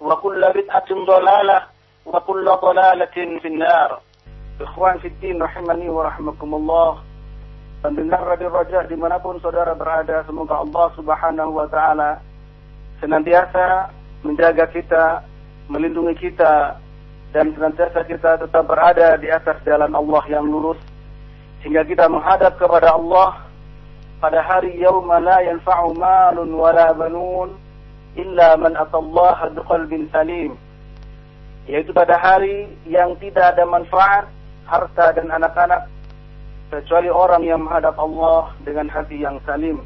وكل بدعة ضلالة وكل ضلالة في النار Ikhwan Fiddin rahimani wa rahmakumullah Pendengar Radio Raja dimanapun saudara berada Semoga Allah subhanahu wa ta'ala Senantiasa menjaga kita Melindungi kita Dan senantiasa kita tetap berada di atas jalan Allah yang lurus Hingga kita menghadap kepada Allah Pada hari yauma la yanfa'u malun wala banun Illa man atallaha biqalbin salim Yaitu pada hari yang tidak ada manfaat harta dan anak-anak kecuali orang yang menghadap Allah dengan hati yang salim.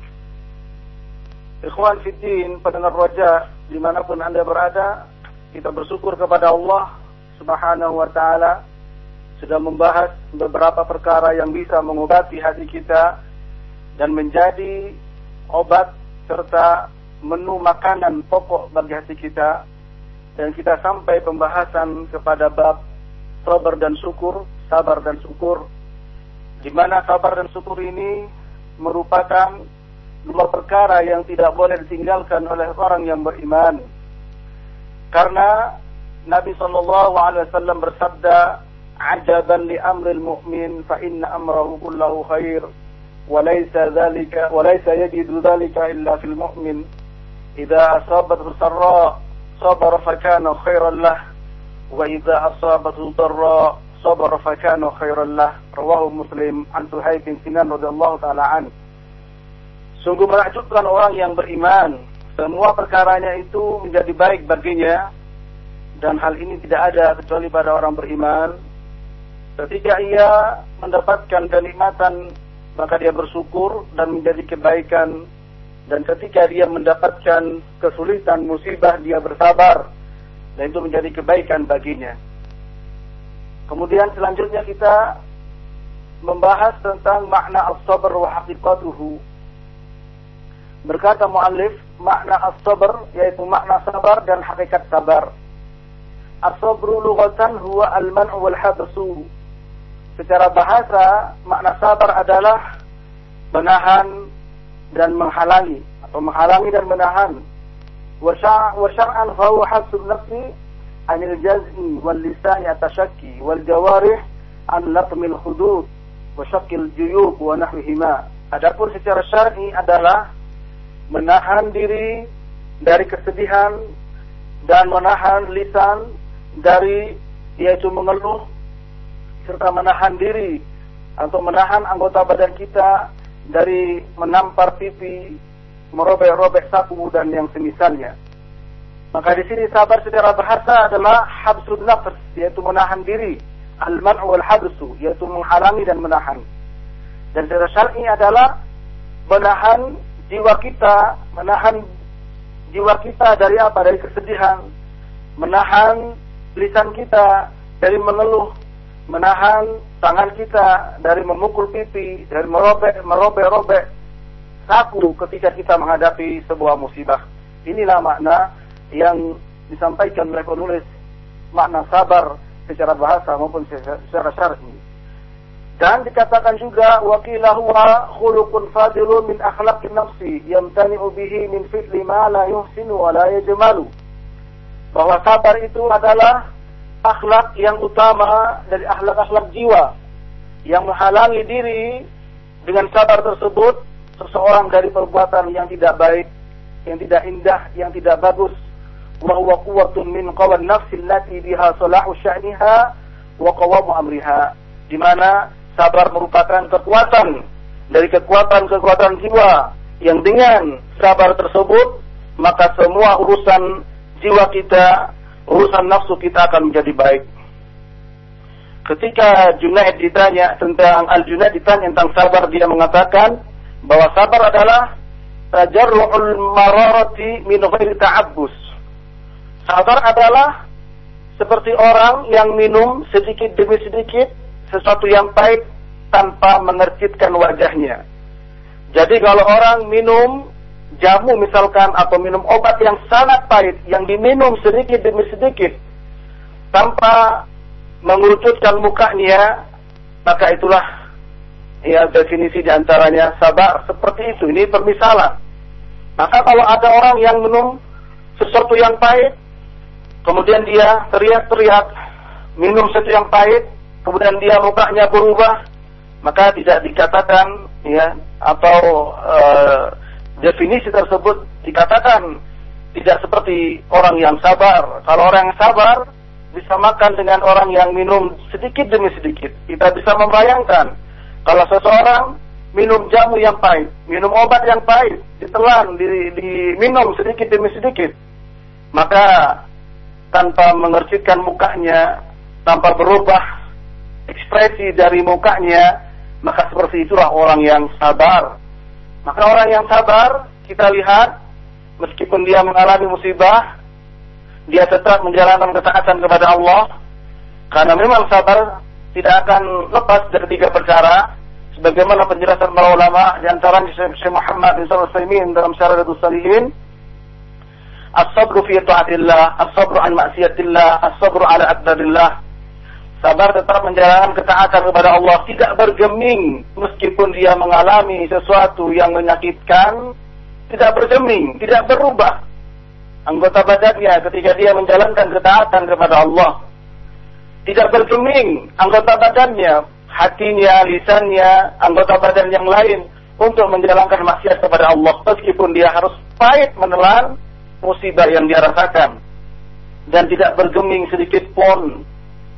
Ikhwan Fiddin, pendengar roja, di mana pun anda berada, kita bersyukur kepada Allah subhanahu wa ta'ala sudah membahas beberapa perkara yang bisa mengobati hati kita dan menjadi obat serta menu makanan pokok bagi hati kita. Dan kita sampai pembahasan kepada bab sabar dan syukur sabar dan syukur. Di mana sabar dan syukur ini merupakan dua perkara yang tidak boleh ditinggalkan oleh orang yang beriman. Karena Nabi sallallahu alaihi wasallam bersabda ajaban li amril mu'min fa inna amrahu kullahu khair wa laysa dhalika wa laysa yajidu dhalika illa sarra sabara fa kana khairan lah wa idza asabathu darra sabar fakanu khairan lah rawahu muslim an suhaib bin sinan radhiyallahu taala an sungguh menakjubkan orang yang beriman. Semua perkaranya itu menjadi baik baginya dan hal ini tidak ada kecuali pada orang beriman. Ketika ia mendapatkan kenikmatan maka dia bersyukur dan menjadi kebaikan dan ketika dia mendapatkan kesulitan musibah dia bersabar dan itu menjadi kebaikan baginya Kemudian selanjutnya kita membahas tentang makna as-sabr wa haqiqatuhu. Berkata muallif, makna as-sabr yaitu makna sabar dan hakikat sabar. As-sabru lughatan huwa al-man'u wal habsu. Secara bahasa, makna sabar adalah menahan dan menghalangi atau menghalangi dan menahan. Wasyar'an fahu hasbun nafsi anil jaz'i wal lisani atashakki wal jawarih an latmil hudud wa syakil juyub wa nahwihima. Adapun secara syar'i adalah menahan diri dari kesedihan dan menahan lisan dari yaitu mengeluh serta menahan diri atau menahan anggota badan kita dari menampar pipi, merobek-robek sapu dan yang semisalnya. Maka di sini sabar secara bahasa adalah habsul nafs, yaitu menahan diri. Al-man'u wal habsu, yaitu menghalangi dan menahan. Dan secara syar'i adalah menahan jiwa kita, menahan jiwa kita dari apa? Dari kesedihan. Menahan lisan kita dari mengeluh. Menahan tangan kita dari memukul pipi, dari merobek, merobek-robek sapu ketika kita menghadapi sebuah musibah. Inilah makna yang disampaikan oleh penulis makna sabar secara bahasa maupun secara syar'i. Dan dikatakan juga wakilah huwa khuluqun fadilun min akhlaqin nafsi yamtani'u bihi min fi'li ma la yuhsinu wa la yajmalu. Bahwa sabar itu adalah akhlak yang utama dari akhlak-akhlak jiwa yang menghalangi diri dengan sabar tersebut seseorang dari perbuatan yang tidak baik, yang tidak indah, yang tidak bagus. Wa huwa quwwatun min qawan nafsi allati biha salahu sya'niha wa qawamu amriha. Di mana sabar merupakan kekuatan dari kekuatan-kekuatan jiwa yang dengan sabar tersebut maka semua urusan jiwa kita, urusan nafsu kita akan menjadi baik. Ketika Junaid ditanya tentang Al-Junaid ditanya tentang sabar, dia mengatakan bahwa sabar adalah tajarru'ul mararati min ghairi ta'abbus. Sabar adalah seperti orang yang minum sedikit demi sedikit sesuatu yang pahit tanpa mengercitkan wajahnya. Jadi kalau orang minum jamu misalkan atau minum obat yang sangat pahit yang diminum sedikit demi sedikit tanpa mengerucutkan mukanya maka itulah ya definisi di antaranya sabar. Seperti itu ini permisalan. Maka kalau ada orang yang minum sesuatu yang pahit kemudian dia teriak-teriak minum sesuatu yang pahit kemudian dia mukanya berubah, maka tidak dikatakan ya atau e, definisi tersebut dikatakan tidak seperti orang yang sabar. Kalau orang yang sabar disamakan dengan orang yang minum sedikit demi sedikit. Kita bisa membayangkan kalau seseorang minum jamu yang pahit, minum obat yang pahit, ditelan, diminum sedikit demi sedikit, maka tanpa mengercitkan mukanya, tanpa berubah ekspresi dari mukanya, maka seperti itulah orang yang sabar. Maka orang yang sabar, kita lihat, meskipun dia mengalami musibah, dia tetap menjalankan ketaatan kepada Allah, karena memang sabar tidak akan lepas dari tiga perkara, sebagaimana penjelasan para ulama di antara Syekh Muhammad bin Shalih dalam Syaradatul Salihin, as-sabru fi ta'atillah, as-sabru an ma'siyatillah, as-sabru ala aqdarillah, Sabar tetap menjalankan ketaatan kepada Allah, tidak bergeming meskipun dia mengalami sesuatu yang menyakitkan, tidak bergeming, tidak berubah. Anggota badannya ketika dia menjalankan ketaatan kepada Allah. Tidak bergeming anggota badannya, hatinya, lisannya, anggota badan yang lain untuk menjalankan maksiat kepada Allah. Meskipun dia harus pahit menelan musibah yang dia rasakan. Dan tidak bergeming sedikit pun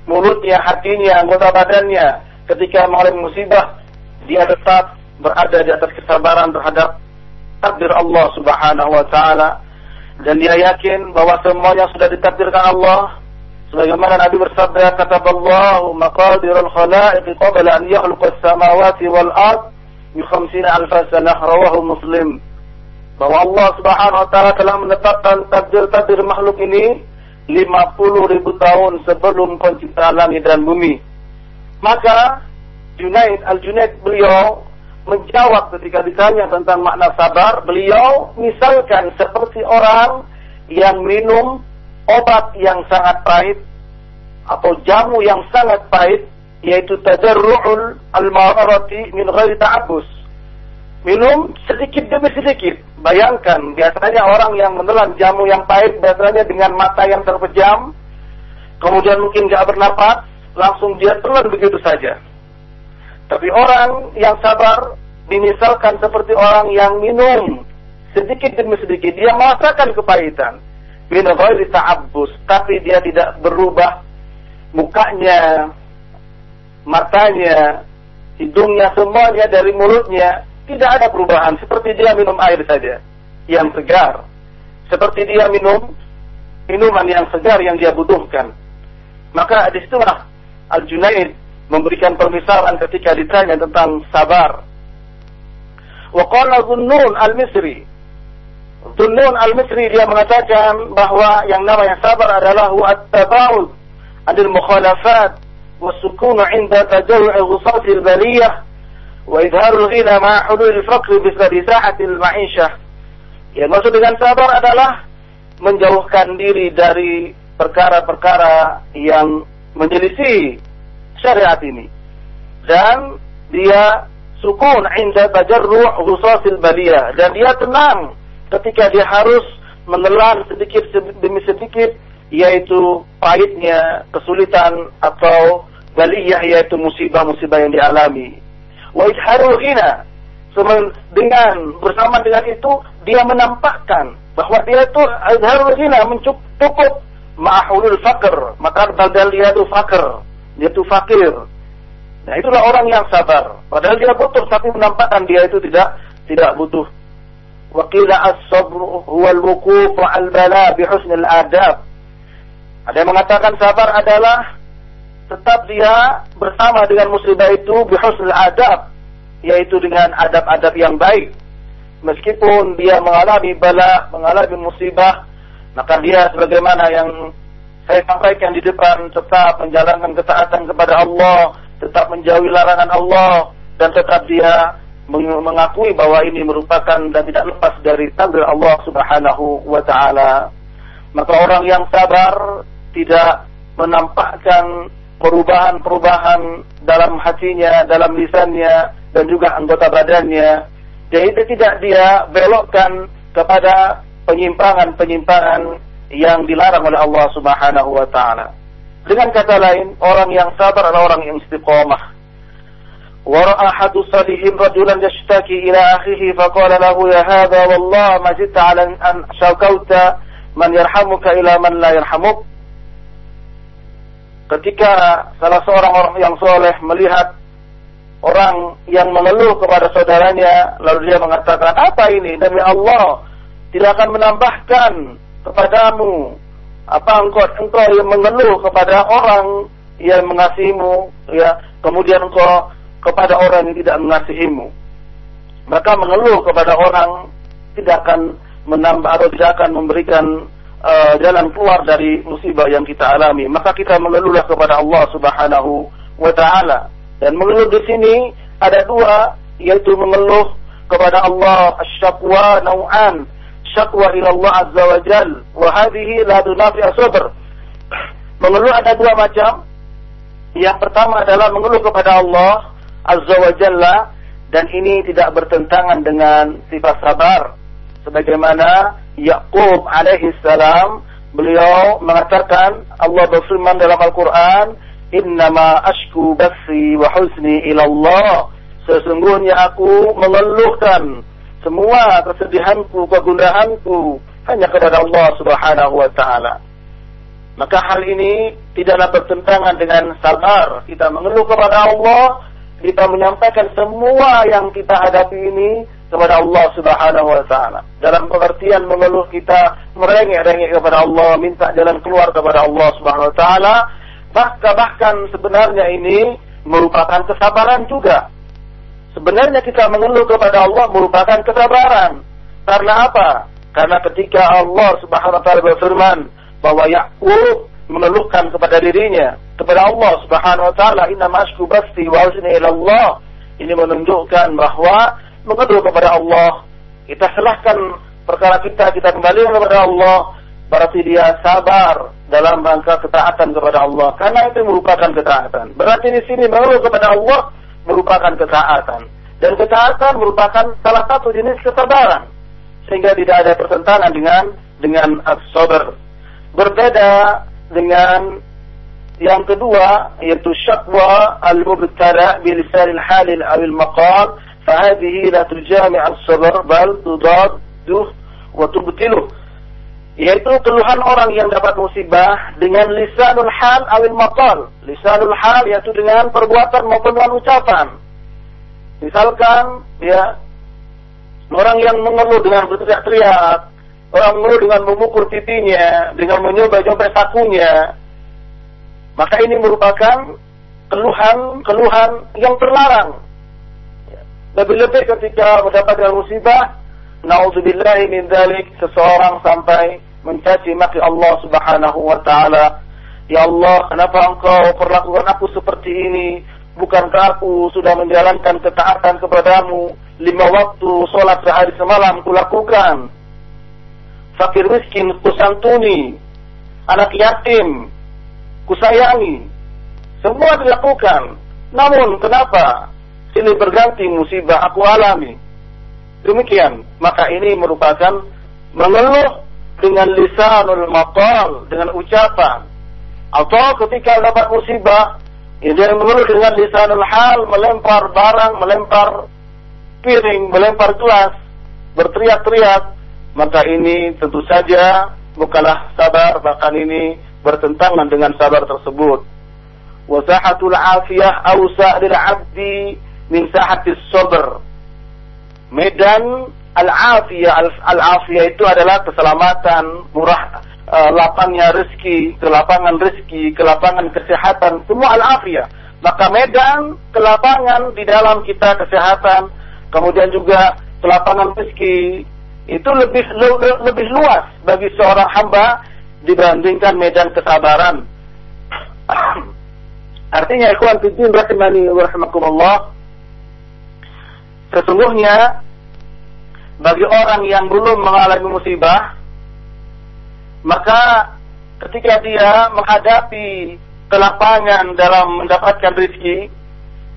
mulutnya, hatinya, anggota badannya. Ketika mengalami musibah dia tetap berada di atas kesabaran terhadap takdir Allah Subhanahu wa taala. Dan dia yakin bahwa semuanya sudah ditakdirkan Allah sebagaimana Nabi bersabda kata Allah maqadirul khalaiq qabla an yakhluqa as-samawati wal ard bi 50 alf sanah rawahu Muslim. Bahwa Allah Subhanahu wa taala telah menetapkan takdir-takdir makhluk ini 50 ribu tahun sebelum penciptaan langit dan bumi. Maka Junaid Al-Junaid beliau menjawab ketika ditanya tentang makna sabar, beliau misalkan seperti orang yang minum obat yang sangat pahit atau jamu yang sangat pahit yaitu tadarru'ul al-mararati min ghairi ta'abbus minum sedikit demi sedikit. Bayangkan, biasanya orang yang menelan jamu yang pahit biasanya dengan mata yang terpejam, kemudian mungkin gak bernapas, langsung dia telan begitu saja. Tapi orang yang sabar dimisalkan seperti orang yang minum sedikit demi sedikit, dia merasakan kepahitan. Min ghairi ta'abbus, tapi dia tidak berubah mukanya, matanya, hidungnya semuanya dari mulutnya tidak ada perubahan, seperti dia minum air saja yang segar. Seperti dia minum minuman yang segar yang dia butuhkan. Maka di situlah Al-Junaid memberikan permisalan ketika ditanya tentang sabar. Wa qala Dhunnun Al-Misri. Dhunnun Al-Misri dia mengatakan bahwa yang namanya sabar adalah huwa at-tabaud anil mukhalafat wa sukunu 'inda tajawu'i ghusatil baliyah وإظهار الغنى مع حلول الفقر بسبب ساحة المعيشة yang maksud dengan sabar adalah menjauhkan diri dari perkara-perkara yang menyelisih syariat ini. Dan dia sukun inda tajarru' ghusasil baliyah dan dia tenang ketika dia harus menelan sedikit demi sedikit yaitu pahitnya kesulitan atau baliyah yaitu musibah-musibah yang dialami. Wa idharul ghina dengan bersama dengan itu dia menampakkan bahwa dia itu idharul ghina mencukup ma'ahulul fakir maka badal dia itu fakir dia itu fakir nah itulah orang yang sabar padahal dia butuh tapi menampakkan dia itu tidak tidak butuh وقيل الصبر هو الوقوف على البلاء بحسن الآداب ada yang mengatakan sabar adalah tetap dia bersama dengan musibah itu bihusnul adab yaitu dengan adab-adab yang baik meskipun dia mengalami bala mengalami musibah maka dia sebagaimana yang saya sampaikan di depan tetap menjalankan ketaatan kepada Allah tetap menjauhi larangan Allah dan tetap dia mengakui bahwa ini merupakan dan tidak lepas dari takdir Allah Subhanahu wa taala. Maka orang yang sabar tidak menampakkan perubahan-perubahan dalam hatinya, dalam lisannya dan juga anggota badannya. Jadi tidak dia belokkan kepada penyimpangan-penyimpangan yang dilarang oleh Allah Subhanahu wa taala. Dengan kata lain, orang yang sabar adalah orang yang istiqomah. ورأى أحد الصالحين رجلا يشتكي إلى أخيه فقال له يا هذا والله ما زدت على أن شكوت من يرحمك إلى من لا يرحمك ketika salah seorang orang yang soleh melihat orang yang mengeluh kepada saudaranya lalu dia mengatakan apa ini demi Allah tidak akan menambahkan kepadamu apa engkau engkau yang mengeluh kepada orang yang mengasihimu ya kemudian engkau kepada orang yang tidak mengasihimu. Maka mengeluh kepada orang tidak akan menambah atau tidak akan memberikan uh, jalan keluar dari musibah yang kita alami. Maka kita mengeluhlah kepada Allah Subhanahu wa taala. Dan mengeluh di sini ada dua yaitu mengeluh kepada Allah syakwa nau'an syakwa ila Allah azza wa jal wa hadhihi la tunafi sabr mengeluh ada dua macam yang pertama adalah mengeluh kepada Allah Azza wa Jalla dan ini tidak bertentangan dengan sifat sabar sebagaimana Yakub alaihi salam beliau mengatakan Allah berfirman dalam Al-Qur'an innama ashku basi wa huzni ila Allah. Sesungguhnya aku mengeluhkan semua kesedihanku kegundahanku hanya kepada Allah Subhanahu wa taala. Maka hal ini tidaklah bertentangan dengan sabar. Kita mengeluh kepada Allah kita menyampaikan semua yang kita hadapi ini kepada Allah Subhanahu wa taala. Dalam pengertian mengeluh kita merengek-rengek kepada Allah, minta jalan keluar kepada Allah Subhanahu wa taala, bahkan bahkan sebenarnya ini merupakan kesabaran juga. Sebenarnya kita mengeluh kepada Allah merupakan kesabaran. Karena apa? Karena ketika Allah Subhanahu wa taala berfirman bahwa Yakub mengeluhkan kepada dirinya kepada Allah Subhanahu wa taala inna masku basti wa Allah ini menunjukkan bahwa mengeluh kepada Allah. Kita serahkan perkara kita kita kembali kepada Allah. Berarti dia sabar dalam rangka ketaatan kepada Allah. Karena itu merupakan ketaatan. Berarti di sini mengeluh kepada Allah merupakan ketaatan. Dan ketaatan merupakan salah satu jenis kesabaran. Sehingga tidak ada pertentangan dengan dengan as-sabr. Berbeda dengan yang kedua yaitu syakwa al-mubtala bi lisan al-hal aw al-maqal فهذه لا تجامع الصبر بل تضاده وتبتله yaitu keluhan orang yang dapat musibah dengan lisanul hal awil maqal. Lisanul hal yaitu dengan perbuatan maupun dengan ucapan. Misalkan ya orang yang mengeluh dengan berteriak-teriak Orang mengeluh dengan memukul pipinya, dengan menyoba-nyoba sakunya. Maka ini merupakan keluhan-keluhan yang terlarang. Lebih-lebih ketika mendapatkan musibah, naudzubillahi min dzalik seseorang sampai mencaci maki Allah Subhanahu wa taala. Ya Allah, kenapa Engkau perlakukan aku seperti ini? Bukankah aku sudah menjalankan ketaatan kepadamu lima waktu sholat sehari semalam kulakukan? fakir miskin kusantuni anak yatim, kusayangi. Semua dilakukan. Namun kenapa silih berganti musibah aku alami? Demikian, maka ini merupakan mengeluh dengan lisanul maqal, dengan ucapan. Atau ketika dapat musibah, ya dia mengeluh dengan lisanul hal, melempar barang, melempar piring, melempar gelas, berteriak-teriak, maka ini tentu saja bukanlah sabar, bahkan ini bertentangan dengan sabar tersebut. Wasahatul afiyah awsa lil abdi min sahatis sabr. Medan al-afiyah al-afiyah itu adalah keselamatan, murah uh, lapangnya rezeki, kelapangan rezeki, kelapangan kesehatan, semua al-afiyah. Maka medan kelapangan di dalam kita kesehatan, kemudian juga kelapangan rezeki itu lebih lebih luas bagi seorang hamba dibandingkan medan kesabaran. Artinya ikhwan fiddin rahimani wa rahimakumullah sesungguhnya bagi orang yang belum mengalami musibah maka ketika dia menghadapi kelapangan dalam mendapatkan rezeki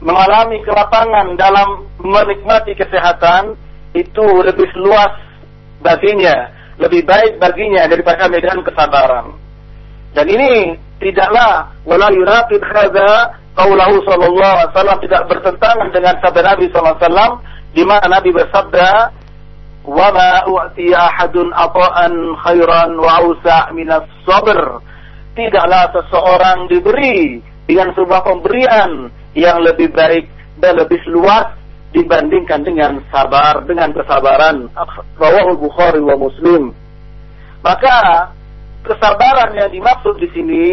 mengalami kelapangan dalam menikmati kesehatan itu lebih luas baginya, lebih baik baginya daripada medan kesabaran. Dan ini tidaklah wala yunaqid hadza qaulahu sallallahu alaihi wasallam tidak bertentangan dengan sabda Nabi sallallahu alaihi wasallam di mana Nabi bersabda wa ma u'ti ahadun ata'an khairan wa awsa' minas sabr. Tidaklah seseorang diberi dengan sebuah pemberian yang lebih baik dan lebih luas dibandingkan dengan sabar, dengan kesabaran. Rawahul Bukhari wa Muslim. Maka kesabaran yang dimaksud di sini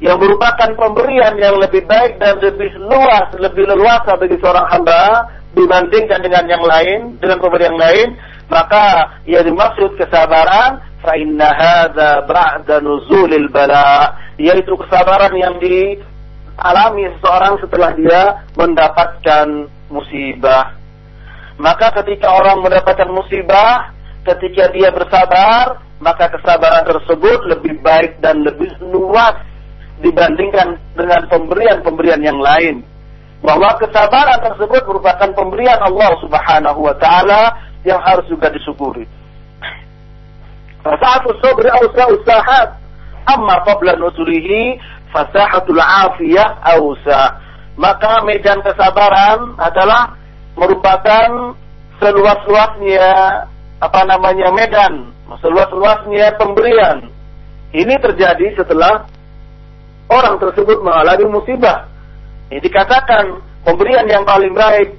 yang merupakan pemberian yang lebih baik dan lebih luas, lebih leluasa bagi seorang hamba dibandingkan dengan yang lain, dengan pemberian lain, maka yang dimaksud kesabaran fa inna hadza ba'da nuzulil bala, yaitu kesabaran yang di alami seseorang setelah dia mendapatkan musibah. Maka ketika orang mendapatkan musibah, ketika dia bersabar, maka kesabaran tersebut lebih baik dan lebih luas dibandingkan dengan pemberian-pemberian yang lain. Bahwa kesabaran tersebut merupakan pemberian Allah Subhanahu wa taala yang harus juga disyukuri. Fasa'atu sabri awsa usahat amma qabla nusulihi fasahatul afiyah ausa. Maka medan kesabaran adalah merupakan seluas-luasnya apa namanya medan, seluas-luasnya pemberian. Ini terjadi setelah orang tersebut mengalami musibah. Ini dikatakan pemberian yang paling baik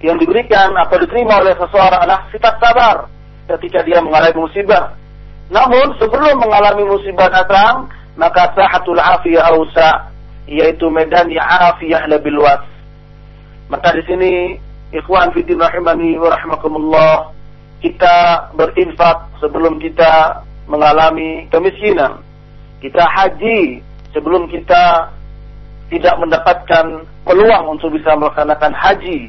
yang diberikan atau diterima oleh seseorang adalah sifat sabar ketika dia mengalami musibah. Namun sebelum mengalami musibah datang, maka sahatul afiyah ausa yaitu medan yang afiyah lebih luas. Maka di sini ikhwan fiddin rahimani wa rahimakumullah kita berinfak sebelum kita mengalami kemiskinan. Kita haji sebelum kita tidak mendapatkan peluang untuk bisa melaksanakan haji.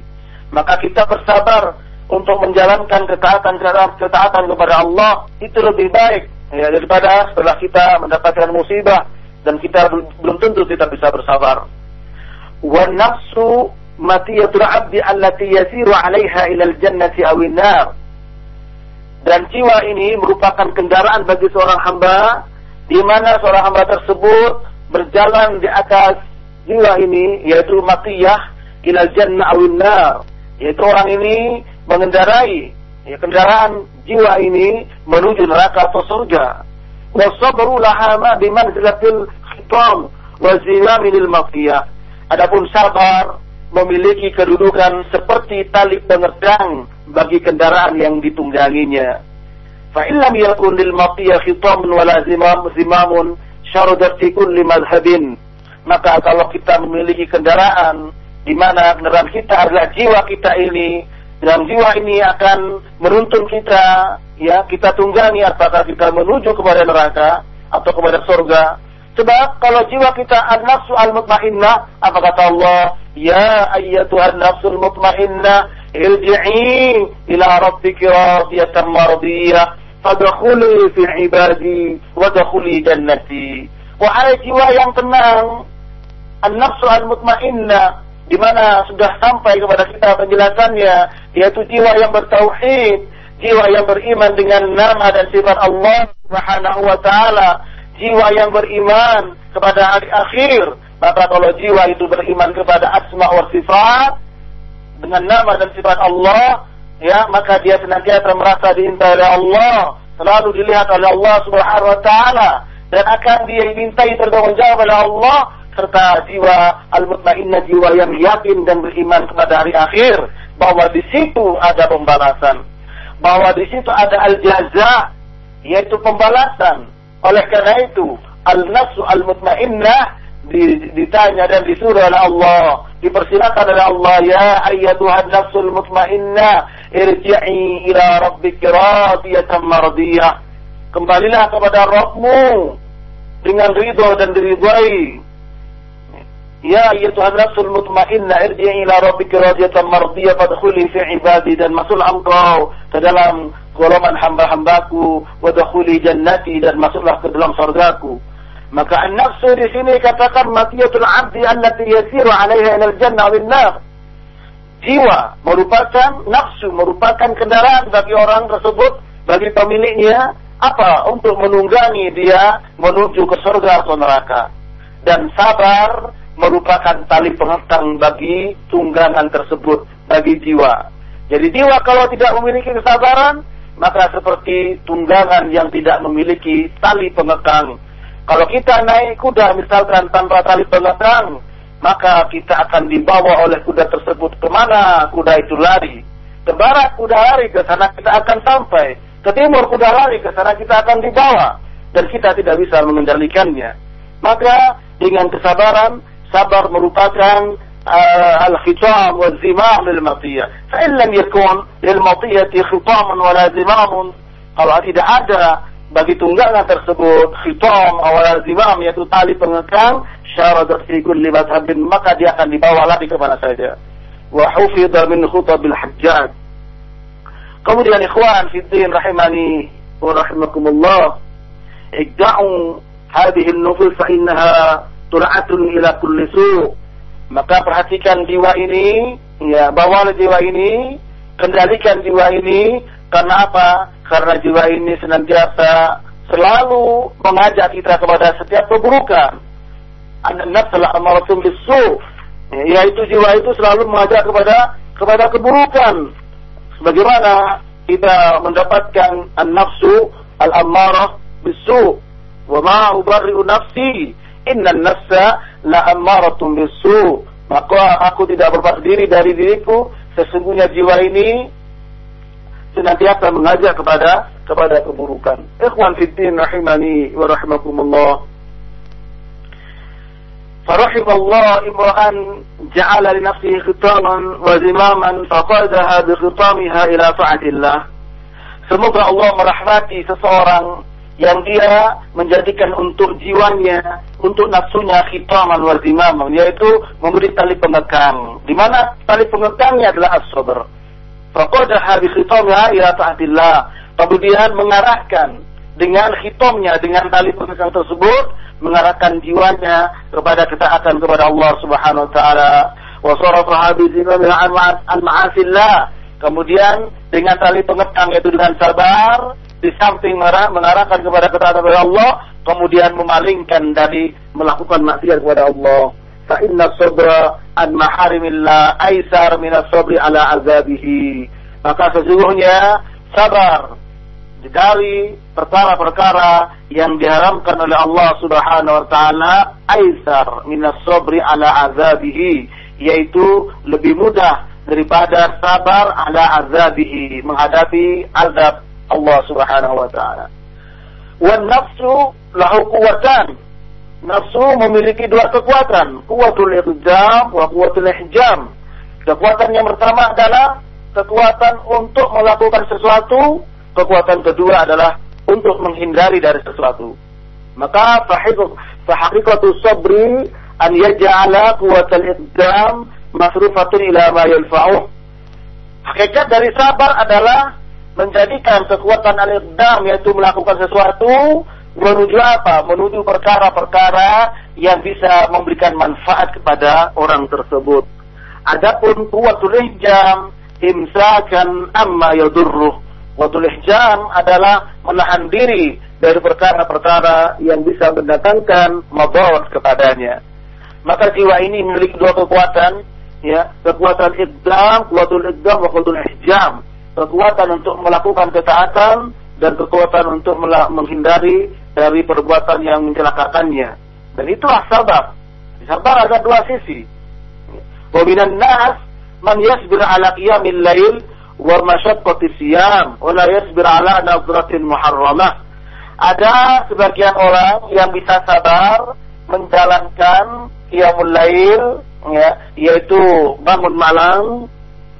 Maka kita bersabar untuk menjalankan ketaatan ketaatan kepada Allah itu lebih baik ya daripada setelah kita mendapatkan musibah dan kita belum tentu kita bisa bersabar. Wa nafsu matiyatul abdi allati yasiru 'alaiha ila al-jannati aw Dan jiwa ini merupakan kendaraan bagi seorang hamba di mana seorang hamba tersebut berjalan di atas jiwa ini yaitu matiyah ila jannah aw nar yaitu orang ini mengendarai ya, kendaraan jiwa ini menuju neraka atau surga. Wasabru lahama bimanzilatil khitam wa zilaminil mafiyah. Adapun sabar memiliki kedudukan seperti tali pengerdang bagi kendaraan yang ditungganginya. Fa illam yakun lil mafiyah khitamun wala zimam zimamun syaradat fi kulli madhhabin. Maka kalau kita memiliki kendaraan di mana kendaraan kita adalah jiwa kita ini dan jiwa ini akan menuntun kita, ya kita tunggangi apakah kita menuju kepada neraka atau kepada surga. Sebab kalau jiwa kita an-nafsu al-mutmainnah, apa kata Allah? Ya ayyatuhan nafsul mutmainnah, irji'i ila rabbiki radiyatan mardiyah. Fadkhuli fi ibadi wadkhuli jannati. Wahai jiwa yang tenang, an-nafsu al-mutmainnah di mana sudah sampai kepada kita penjelasannya yaitu jiwa yang bertauhid, jiwa yang beriman dengan nama dan sifat Allah Subhanahu wa taala, jiwa yang beriman kepada hari akhir. Maka kalau jiwa itu beriman kepada asma wa sifat dengan nama dan sifat Allah, ya maka dia senantiasa merasa diintai oleh Allah, selalu dilihat oleh Allah Subhanahu wa taala dan akan dia dimintai bertanggung jawab oleh Allah serta jiwa al-mutmainnah jiwa yang yakin dan beriman kepada hari akhir bahwa di situ ada pembalasan. Bahwa di situ ada al-jaza yaitu pembalasan. Oleh karena itu al-nafsu al-mutmainnah ditanya dan disuruh oleh Allah. Dipersilakan oleh Allah ya ayyatuhan nafsul mutmainnah irji'i ila rabbik radiyatan mardiyah. Kembalilah kepada Rabbmu dengan ridho dan diridhai. Ya ayyatuhan nafsul mutmainnah irji'i ila rabbika radiyatan mardiyah fadkhuli fi ibadi dan masuklah engkau ke dalam golongan hamba-hambaku wadkhuli jannati dan masuklah ke dalam surgaku maka an-nafsu di sini katakan matiyatul abdi allati yasiru 'alaiha ila al-jannah wal nar jiwa merupakan nafsu merupakan kendaraan bagi orang tersebut bagi pemiliknya apa untuk menunggangi dia menuju ke surga atau neraka dan sabar merupakan tali pengetang bagi tunggangan tersebut bagi jiwa. Jadi jiwa kalau tidak memiliki kesabaran, maka seperti tunggangan yang tidak memiliki tali pengekang. Kalau kita naik kuda misalkan tanpa tali pengekang, maka kita akan dibawa oleh kuda tersebut ke mana kuda itu lari. Ke barat kuda lari, ke sana kita akan sampai. Ke timur kuda lari, ke sana kita akan dibawa. Dan kita tidak bisa mengendalikannya. Maka dengan kesabaran, sabar merupakan yakun lil matiyati khitaman wala zimam kalau tidak ada bagi tunggangan tersebut khitam awal zimam yaitu tali pengekang syaradat fi kulli madhabin maka dia akan dibawa lari ke mana saja wa hufidha min khutabil hajjaj kemudian ikhwan fi din rahimani wa rahimakumullah idda'u hadhihi an-nufus fa innaha tur'atun ila kulli su. Maka perhatikan jiwa ini, ya, bawalah jiwa ini, kendalikan jiwa ini, karena apa? Karena jiwa ini senantiasa selalu mengajak kita kepada setiap keburukan. An-nafs al-amaratun bisu. Yaitu jiwa itu selalu mengajak kepada kepada keburukan. Sebagaimana kita mendapatkan an-nafsu al-amarah bisu. Wa ma ubarri'u nafsi Inna nafsa la ammaratun bisu. Maka aku tidak berbuat diri dari diriku. Sesungguhnya jiwa ini senantiasa mengajak kepada kepada keburukan. Ikhwan fiddin rahimani wa rahimakumullah. فرحم الله امرأ جعل لنفسه خطاما وزماما فقادها بخطامها إلى طاعة الله. Semoga Allah merahmati seseorang yang dia menjadikan untuk jiwanya, untuk nafsunya khitaman wa zimaman, yaitu memberi tali pengekang. Di mana tali pengekangnya adalah as-sabr. Faqadaha bi khitamha ila ta'atillah. Kemudian mengarahkan dengan khitamnya, dengan tali pengekang tersebut, mengarahkan jiwanya kepada ketaatan kepada Allah Subhanahu wa taala. Wa sarafaha ma'asillah. Kemudian dengan tali pengekang yaitu dengan sabar, di samping mengarahkan kepada ketaatan kepada Allah, kemudian memalingkan dari melakukan maksiat kepada Allah. Fa inna sabra an maharimillah aisar min sabri ala azabihi. Maka sesungguhnya sabar dari perkara-perkara yang diharamkan oleh Allah Subhanahu wa taala aisar min sabri ala azabihi yaitu lebih mudah daripada sabar ala azabihi menghadapi azab Allah Subhanahu wa taala. Wan nafsu lahu kuwatan. Nafsu memiliki dua kekuatan, kuwatul iqdam wa kuwatul ihjam. Kekuatan yang pertama adalah kekuatan untuk melakukan sesuatu, kekuatan kedua adalah untuk menghindari dari sesuatu. Maka fahaqiqatu sabri an yaj'ala kuwatul iqdam masrufatun ila ma yalfa'uh. Hakikat dari sabar adalah menjadikan kekuatan al-iqdam yaitu melakukan sesuatu menuju apa? Menuju perkara-perkara yang bisa memberikan manfaat kepada orang tersebut. Adapun kuatul ihjam imsakan amma yadurruh. Kuatul ihjam adalah menahan diri dari perkara-perkara yang bisa mendatangkan madarat kepadanya. Maka jiwa ini memiliki dua kekuatan, ya, kekuatan wa kuatul ihjam. Kekuatan untuk melakukan ketaatan dan kekuatan untuk menghindari dari perbuatan yang mencelakakannya. Dan itulah sabar. Sabar ada dua sisi. Wa minan nas man yasbir ala qiyamil lail wa masyaqqati siyam wa la yasbir ala nadratil muharramah. Ada sebagian orang yang bisa sabar menjalankan qiyamul lail ya, yaitu bangun malam,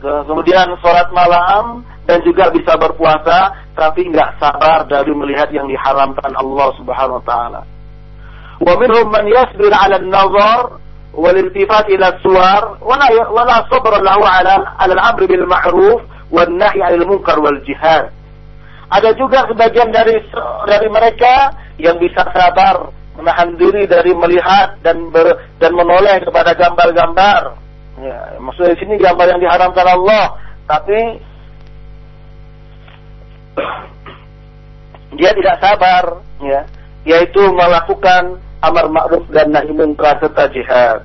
kemudian sholat malam dan juga bisa berpuasa tapi nggak sabar dari melihat yang diharamkan Allah Subhanahu wa taala. Wa minhum man yasbir 'ala an-nazar wal iltifat ila suwar wa la sabr lahu 'ala 'ala al-amr bil ma'ruf wan nahy 'anil munkar wal jihad. Ada juga sebagian dari dari mereka yang bisa sabar menahan diri dari melihat dan ber, dan menoleh kepada gambar-gambar. Ya, maksudnya di sini gambar yang diharamkan Allah, tapi dia tidak sabar ya yaitu melakukan amar ma'ruf dan nahi munkar serta jihad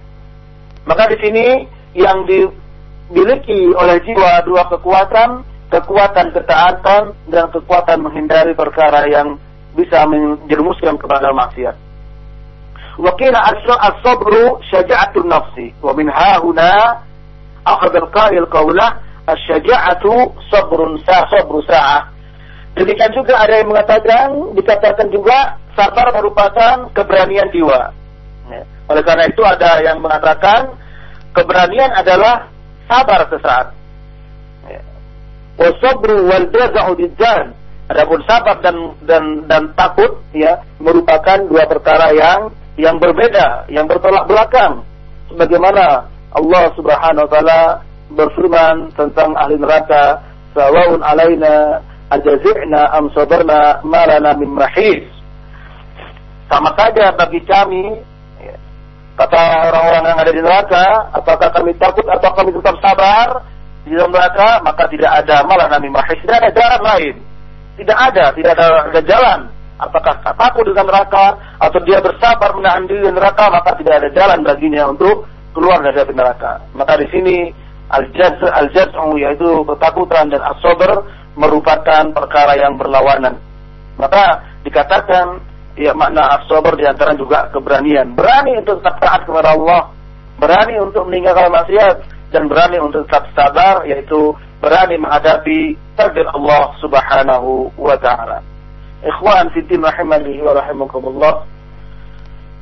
maka di sini yang dimiliki oleh jiwa dua kekuatan kekuatan ketaatan dan kekuatan menghindari perkara yang bisa menjerumuskan kepada maksiat. Syaja'atun nafsi wa min hahuna akhadha al-qail qawlah asy-syaja'atu sabrun sa sabru sa'ah Demikian juga ada yang mengatakan, dikatakan juga sabar merupakan keberanian jiwa. Ya. Oleh karena itu ada yang mengatakan keberanian adalah sabar sesaat. Ya. Wasabru wal jaza'u. Adapun sabar dan dan dan takut ya merupakan dua perkara yang yang berbeda, yang bertolak belakang. Sebagaimana Allah Subhanahu wa taala berfirman tentang ahli neraka, "Sawaun alaina ajazi'na am sabarna malana min mahis. Sama saja bagi kami, kata orang-orang yang ada di neraka, apakah kami takut atau kami tetap sabar di dalam neraka, maka tidak ada malah nami mahis, tidak ada jalan lain. Tidak ada, tidak ada, ada jalan. Apakah takut dengan neraka atau dia bersabar menahan diri di neraka, maka tidak ada jalan baginya untuk keluar dari neraka. Maka di sini al-jaz al-jaz'u yaitu ketakutan dan as-sabr merupakan perkara yang berlawanan. Maka dikatakan ya makna as-sabr di antara juga keberanian. Berani untuk tetap taat kepada Allah, berani untuk meninggalkan maksiat dan berani untuk tetap sabar yaitu berani menghadapi takdir Allah Subhanahu wa taala. Ikhwan fiddin rahimani wa rahimakumullah.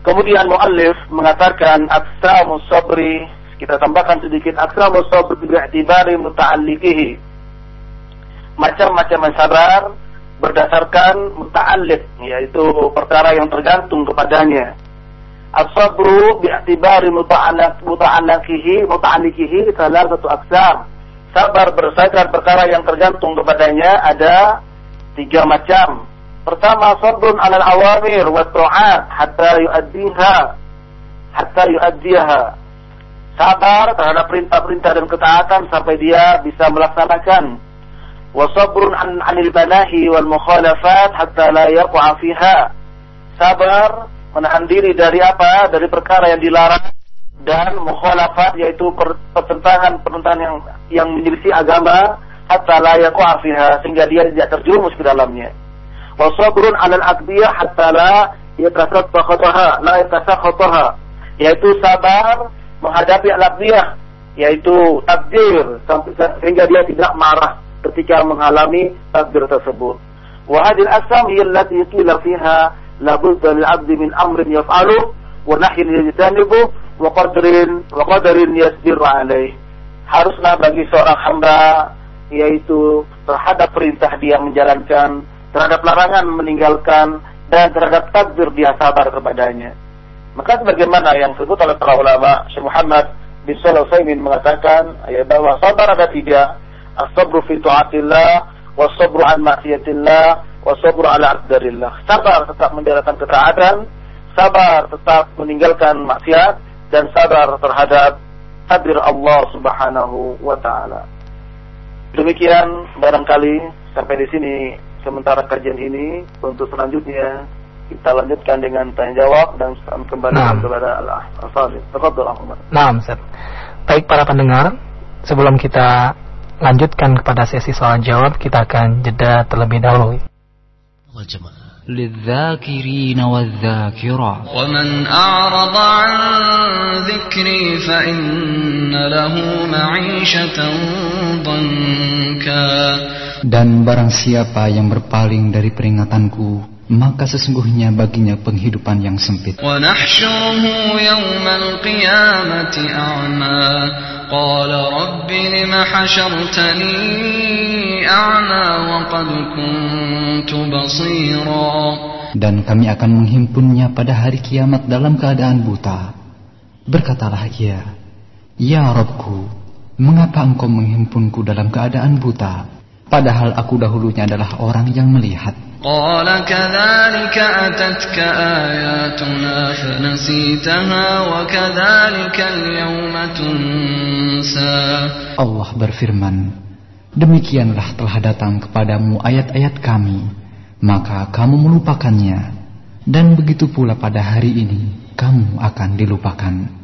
Kemudian muallif mengatakan aqsamu sabri kita tambahkan sedikit aqsamu sabri bi'tibari muta'alliqihi macam-macam sabar berdasarkan muta'alliq yaitu perkara yang tergantung kepadanya. As-sabru bi'tibari muta'alliqihi muta'alliqihi salah satu aksam. Sabar berdasarkan perkara yang tergantung kepadanya ada tiga macam. Pertama, sabrun 'alal awamir wa ta'at hatta yu'addiha hatta yu'addiha sabar terhadap perintah-perintah dan ketaatan sampai dia bisa melaksanakan. Wasabrun an anil banahi wal mukhalafat hatta la yaqa fiha. Sabar menahan diri dari apa? Dari perkara yang dilarang dan mukhalafat yaitu pertentangan pertentangan yang yang menyelisih agama hatta la yaqa fiha sehingga dia tidak terjerumus ke dalamnya. Wasabrun alal akbiya hatta la yatasakhataha la yatasakhataha yaitu sabar menghadapi al-aqdiyah yaitu takdir sehingga dia tidak marah ketika mengalami takdir tersebut. Wa hadhihi al-asam hiya allati qila fiha la budda lil 'abdi min amrin yaf'alu wa nahyin yajtanibu wa qadrin wa qadarin yasbiru alaih. Haruslah bagi seorang hamba yaitu terhadap perintah dia menjalankan, terhadap larangan meninggalkan dan terhadap takdir dia sabar kepadanya. Maka sebagaimana yang disebut oleh para ulama, Syekh Muhammad bin Shalih mengatakan ya, bahwa sabar ada tiga, as-sabru fi ta'atillah wasabru an maksiatillah, wasabru ala aqdarillah. Sabar tetap menjalankan ketaatan, sabar tetap meninggalkan maksiat dan sabar terhadap takdir Allah Subhanahu wa taala. Demikian barangkali sampai di sini sementara kajian ini untuk selanjutnya kita lanjutkan dengan tanya jawab dan kembali nah. kepada Allah. Al-Fadhil. Tafadhol Nah, Ustaz. Baik para pendengar, sebelum kita lanjutkan kepada sesi soal jawab, kita akan jeda terlebih dahulu. للذاكرين والذاكرات ومن أعرض عن ذكري فإن له معيشة ضنكا Dan barang siapa yang berpaling dari peringatanku, maka sesungguhnya baginya penghidupan yang sempit. قال رب لم حشرتني أعمى وقد كنت بصيرا Dan kami akan menghimpunnya pada hari kiamat dalam keadaan buta. Berkatalah ia, Ya Robku, mengapa engkau menghimpunku dalam keadaan buta? Padahal aku dahulunya adalah orang yang melihat. Allah berfirman, Demikianlah telah datang kepadamu ayat-ayat kami, maka kamu melupakannya, dan begitu pula pada hari ini kamu akan dilupakan.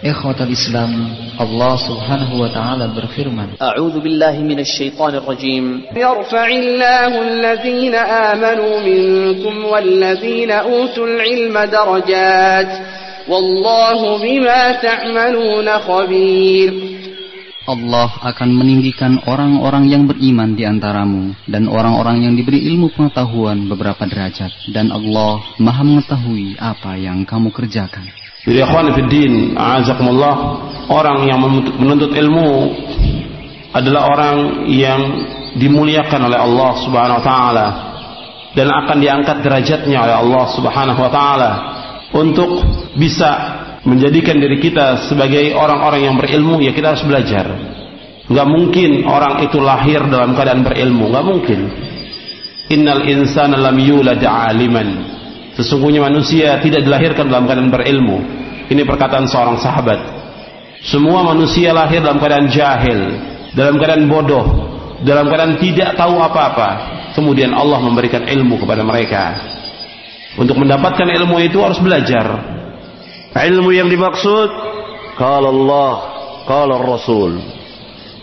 Ikhwatal Islam, Allah Subhanahu wa taala berfirman, A'udzu billahi minasy syaithanir rajim. Yarfa'illahu alladhina amanu minkum walladzina utul ilma darajat. Wallahu bima ta'maluna khabir. Allah akan meninggikan orang-orang yang beriman di antaramu dan orang-orang yang diberi ilmu pengetahuan beberapa derajat dan Allah Maha mengetahui apa yang kamu kerjakan. Jadi ikhwan fiddin, a'azakumullah, orang yang menuntut ilmu adalah orang yang dimuliakan oleh Allah Subhanahu wa taala dan akan diangkat derajatnya oleh Allah Subhanahu wa taala untuk bisa menjadikan diri kita sebagai orang-orang yang berilmu ya kita harus belajar. Enggak mungkin orang itu lahir dalam keadaan berilmu, enggak mungkin. Innal insana lam yulad aliman Sesungguhnya manusia tidak dilahirkan dalam keadaan berilmu. Ini perkataan seorang sahabat. Semua manusia lahir dalam keadaan jahil, dalam keadaan bodoh, dalam keadaan tidak tahu apa-apa. Kemudian Allah memberikan ilmu kepada mereka. Untuk mendapatkan ilmu itu harus belajar. Ilmu yang dimaksud qala Allah, qala Rasul,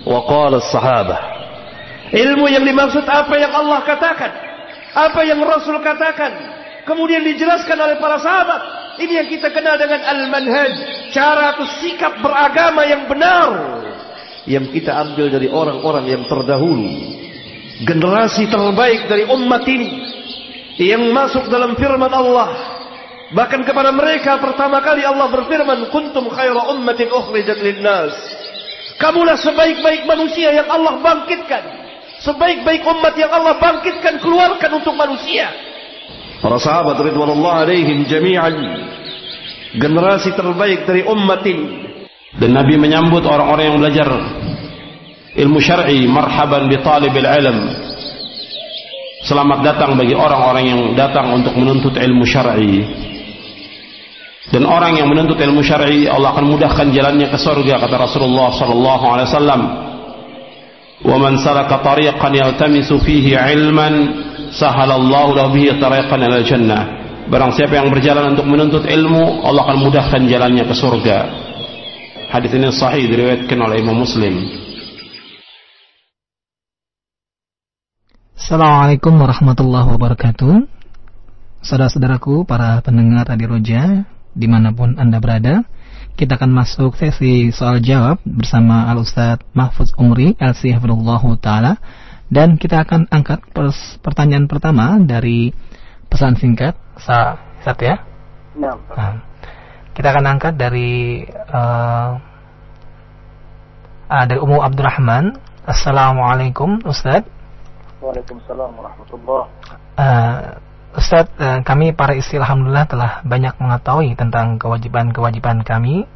wa qala sahabah. Ilmu yang dimaksud apa yang Allah katakan, apa yang Rasul katakan, Kemudian dijelaskan oleh para sahabat. Ini yang kita kenal dengan al-manhaj. Cara atau sikap beragama yang benar. Yang kita ambil dari orang-orang yang terdahulu. Generasi terbaik dari umat ini. Yang masuk dalam firman Allah. Bahkan kepada mereka pertama kali Allah berfirman. Kuntum khaira ummatin ukhrijat linnas. Kamulah sebaik-baik manusia yang Allah bangkitkan. Sebaik-baik umat yang Allah bangkitkan keluarkan untuk manusia. Para sahabat ridwanullah alaihim jami'an generasi terbaik dari umat ini. Dan Nabi menyambut orang-orang yang belajar ilmu syar'i, marhaban bi talibil ilm. Selamat datang bagi orang-orang yang datang untuk menuntut ilmu syar'i. Dan orang yang menuntut ilmu syar'i Allah akan mudahkan jalannya ke surga kata Rasulullah sallallahu alaihi wasallam. Wa man salaka tariqan yaltamisu fihi ilman sahalallahu lahu bihi tariqan ila jannah. Barang siapa yang berjalan untuk menuntut ilmu, Allah akan mudahkan jalannya ke surga. Hadis ini sahih diriwayatkan oleh Imam Muslim. Assalamualaikum warahmatullahi wabarakatuh. Saudara-saudaraku, para pendengar Radio Roja, di mana pun Anda berada, kita akan masuk sesi soal jawab bersama Al Ustadz Mahfuz Umri LC Hafidullah Ta'ala dan kita akan angkat pertanyaan pertama dari pesan singkat, Sa Sat ya. Nah. Kita akan angkat dari uh, uh, dari Ummu Abdurrahman. Assalamualaikum Ustaz. Waalaikumsalam warahmatullahi uh, Ustaz, uh, kami para istri Alhamdulillah telah banyak mengetahui tentang kewajiban-kewajiban kami.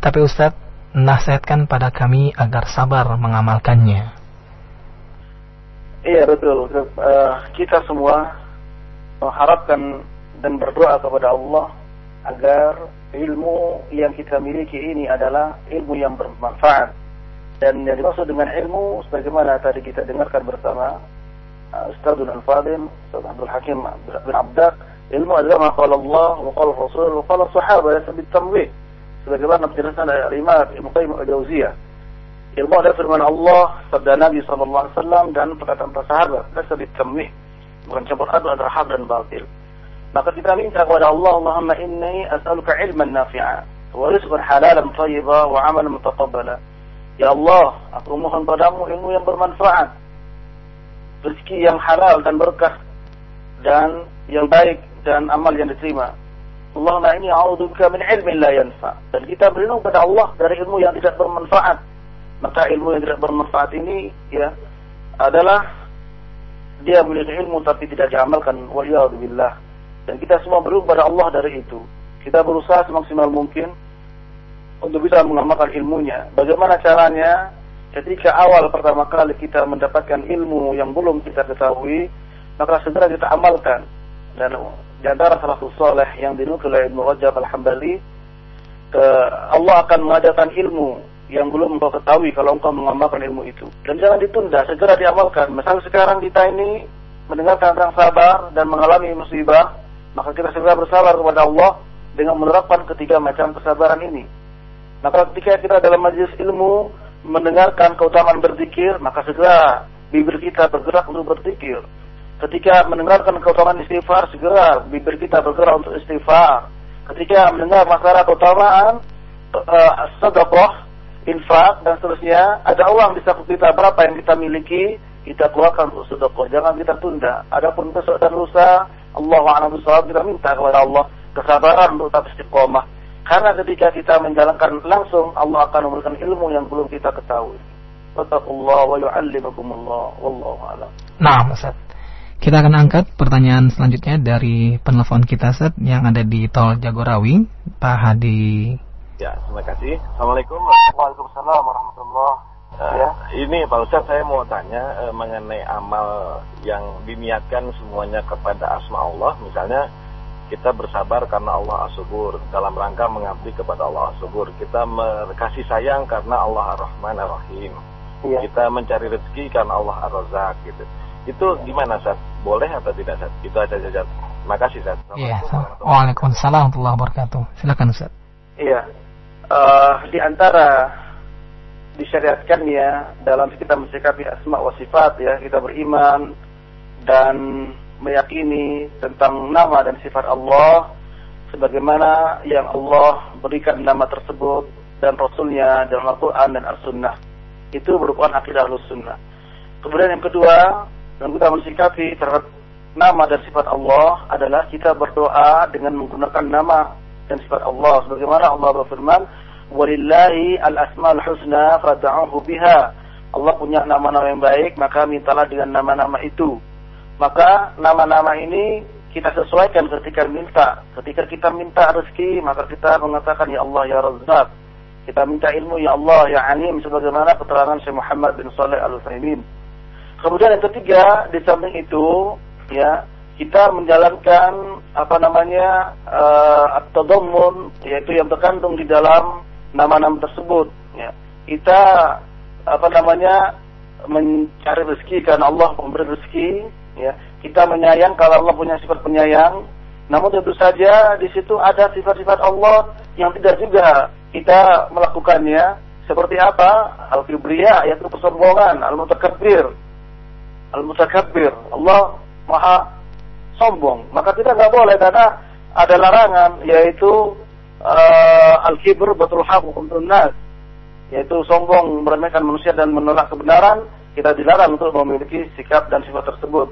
Tapi Ustaz, nasihatkan pada kami agar sabar mengamalkannya. Iya betul. Uh, kita semua mengharapkan dan berdoa kepada Allah agar ilmu yang kita miliki ini adalah ilmu yang bermanfaat. Dan yang dimaksud dengan ilmu sebagaimana tadi kita dengarkan bersama uh, Ustazul Al-Fadil, Ustaz Abdul Hakim bin Abdak, ilmu adalah maqala Allah, maqala Rasul, maqala sahabat yang sabit tamwih. Sebagaimana penjelasan dari Imam Ibnu Qayyim Al-Jauziyah ilmu adalah firman Allah, sabda Nabi SAW dan perkataan para sahabat. Lasa bitamwih. Bukan campur aduk antara hak dan batil. Maka kita minta kepada Allah, Allahumma inni as'aluka ilman nafi'a wa rizqan halalan tayyiba wa amalan mutaqabbala. Ya Allah, aku mohon padamu ilmu yang bermanfaat. Rezeki yang halal dan berkah dan yang baik dan amal yang diterima. Allahumma inni a'udzubika min ilmin la yanfa. Dan kita berlindung kepada Allah dari ilmu yang tidak bermanfaat maka ilmu yang tidak bermanfaat ini ya adalah dia memiliki ilmu tapi tidak diamalkan. Waliyadzubillah dan kita semua berlindung pada Allah dari itu. Kita berusaha semaksimal mungkin untuk bisa mengamalkan ilmunya. Bagaimana caranya? Ketika awal pertama kali kita mendapatkan ilmu yang belum kita ketahui maka segera kita amalkan. Dan di antara salah satu soleh yang dinukil oleh Ibnu Rajab Al-Hambali Allah akan mengajarkan ilmu yang belum engkau ketahui kalau engkau mengamalkan ilmu itu. Dan jangan ditunda, segera diamalkan. Misalnya sekarang kita ini mendengarkan tentang sabar dan mengalami musibah, maka kita segera bersabar kepada Allah dengan menerapkan ketiga macam kesabaran ini. Maka ketika kita dalam majelis ilmu mendengarkan keutamaan berzikir, maka segera bibir kita bergerak untuk berzikir. Ketika mendengarkan keutamaan istighfar, segera bibir kita bergerak untuk istighfar. Ketika mendengar masalah keutamaan uh, sedekah, infak dan seterusnya, ada uang di saku kita berapa yang kita miliki, kita keluarkan untuk sedekah. Jangan kita tunda. Adapun besok dan lusa, Allah a'lam kita minta kepada Allah kesabaran untuk tetap istiqomah. Karena ketika kita menjalankan langsung, Allah akan memberikan ilmu yang belum kita ketahui. Wattaqullah wa yu'allimakumullah. Wallahu a'lam. Nah, Ustaz. Kita akan angkat pertanyaan selanjutnya dari penelpon kita Ustaz yang ada di Tol Jagorawi, Pak Hadi Ya, terima kasih. Assalamualaikum. Waalaikumsalam warahmatullahi uh, ya. Ini Pak Ustaz saya mau tanya uh, mengenai amal yang diniatkan semuanya kepada asma Allah. Misalnya kita bersabar karena Allah asubur dalam rangka mengabdi kepada Allah asubur. Kita kasih sayang karena Allah ar-Rahman ar-Rahim. Ya. Kita mencari rezeki karena Allah ar-Razak gitu. Itu gimana Ustaz? Boleh atau tidak Ustaz? Itu aja saja. Terima kasih Ustaz. Iya. Waalaikumsalam warahmatullahi wabarakatuh. Silakan Ustaz. Iya uh, di antara disyariatkannya dalam kita mensikapi asma wa sifat ya kita beriman dan meyakini tentang nama dan sifat Allah sebagaimana yang Allah berikan nama tersebut dan Rasulnya dalam Al-Quran dan As-Sunnah. Itu merupakan akidah Sunnah kemudian yang kedua yang kita mensikapi terhadap nama dan sifat Allah adalah kita berdoa dengan menggunakan nama dan sifat Allah. Sebagaimana Allah berfirman walillahi al-asmaul husna fad'uhu biha. Allah punya nama-nama yang baik maka mintalah dengan nama-nama itu. Maka nama-nama ini kita sesuaikan ketika minta. Ketika kita minta rezeki maka kita mengatakan ya Allah ya Razzaq. Kita minta ilmu ya Allah ya Alim sebagaimana keterangan Syekh Muhammad bin Saleh Al-Utsaimin. Kemudian yang ketiga di samping itu ya kita menjalankan apa namanya uh, at-tadammun yaitu yang terkandung di dalam nama-nama tersebut ya. Kita apa namanya mencari rezeki karena Allah memberi rezeki ya. Kita menyayang kalau Allah punya sifat penyayang. Namun tentu saja di situ ada sifat-sifat Allah yang tidak juga kita melakukannya seperti apa? Al-kibriya yaitu kesombongan, al-mutakabbir. Al-mutakabbir. Allah Maha sombong. Maka kita nggak boleh karena ada larangan yaitu uh, al-kibr batul haq nas yaitu sombong meremehkan manusia dan menolak kebenaran kita dilarang untuk memiliki sikap dan sifat tersebut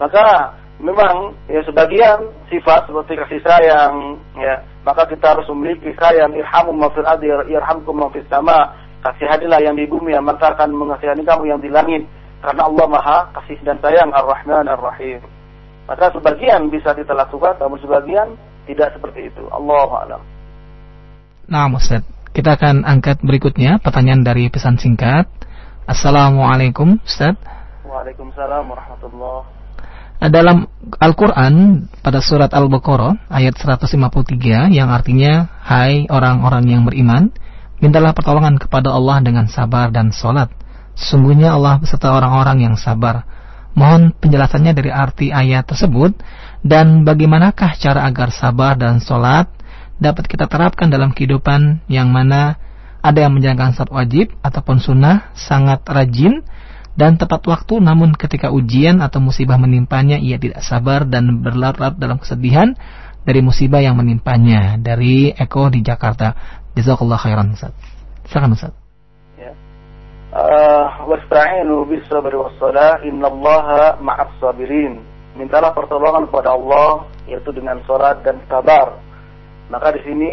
maka memang ya sebagian sifat seperti kasih sayang ya maka kita harus memiliki sayang irhamu ma fil ardi irhamkum ma fis sama kasihanilah yang di bumi yang maka akan mengasihani kamu yang di langit karena Allah Maha kasih dan sayang Ar-Rahman Ar-Rahim. Maka sebagian bisa lakukan, namun sebagian tidak seperti itu. Allah alam. Nah, Ustaz, kita akan angkat berikutnya pertanyaan dari pesan singkat. Assalamualaikum, Ustaz. Waalaikumsalam warahmatullahi dalam Al-Quran pada surat Al-Baqarah ayat 153 yang artinya Hai orang-orang yang beriman Mintalah pertolongan kepada Allah dengan sabar dan sholat Sungguhnya Allah beserta orang-orang yang sabar Mohon penjelasannya dari arti ayat tersebut Dan bagaimanakah cara agar sabar dan sholat Dapat kita terapkan dalam kehidupan yang mana Ada yang menjalankan sholat wajib ataupun sunnah Sangat rajin dan tepat waktu namun ketika ujian atau musibah menimpanya ia tidak sabar dan berlarut dalam kesedihan dari musibah yang menimpanya dari Eko di Jakarta. Jazakallah khairan Ustaz. Silakan Ustaz. Ya. Uh, wasta'inu bis sabri was salah innallaha ma'as sabirin. Mintalah pertolongan kepada Allah yaitu dengan salat dan sabar. Maka di sini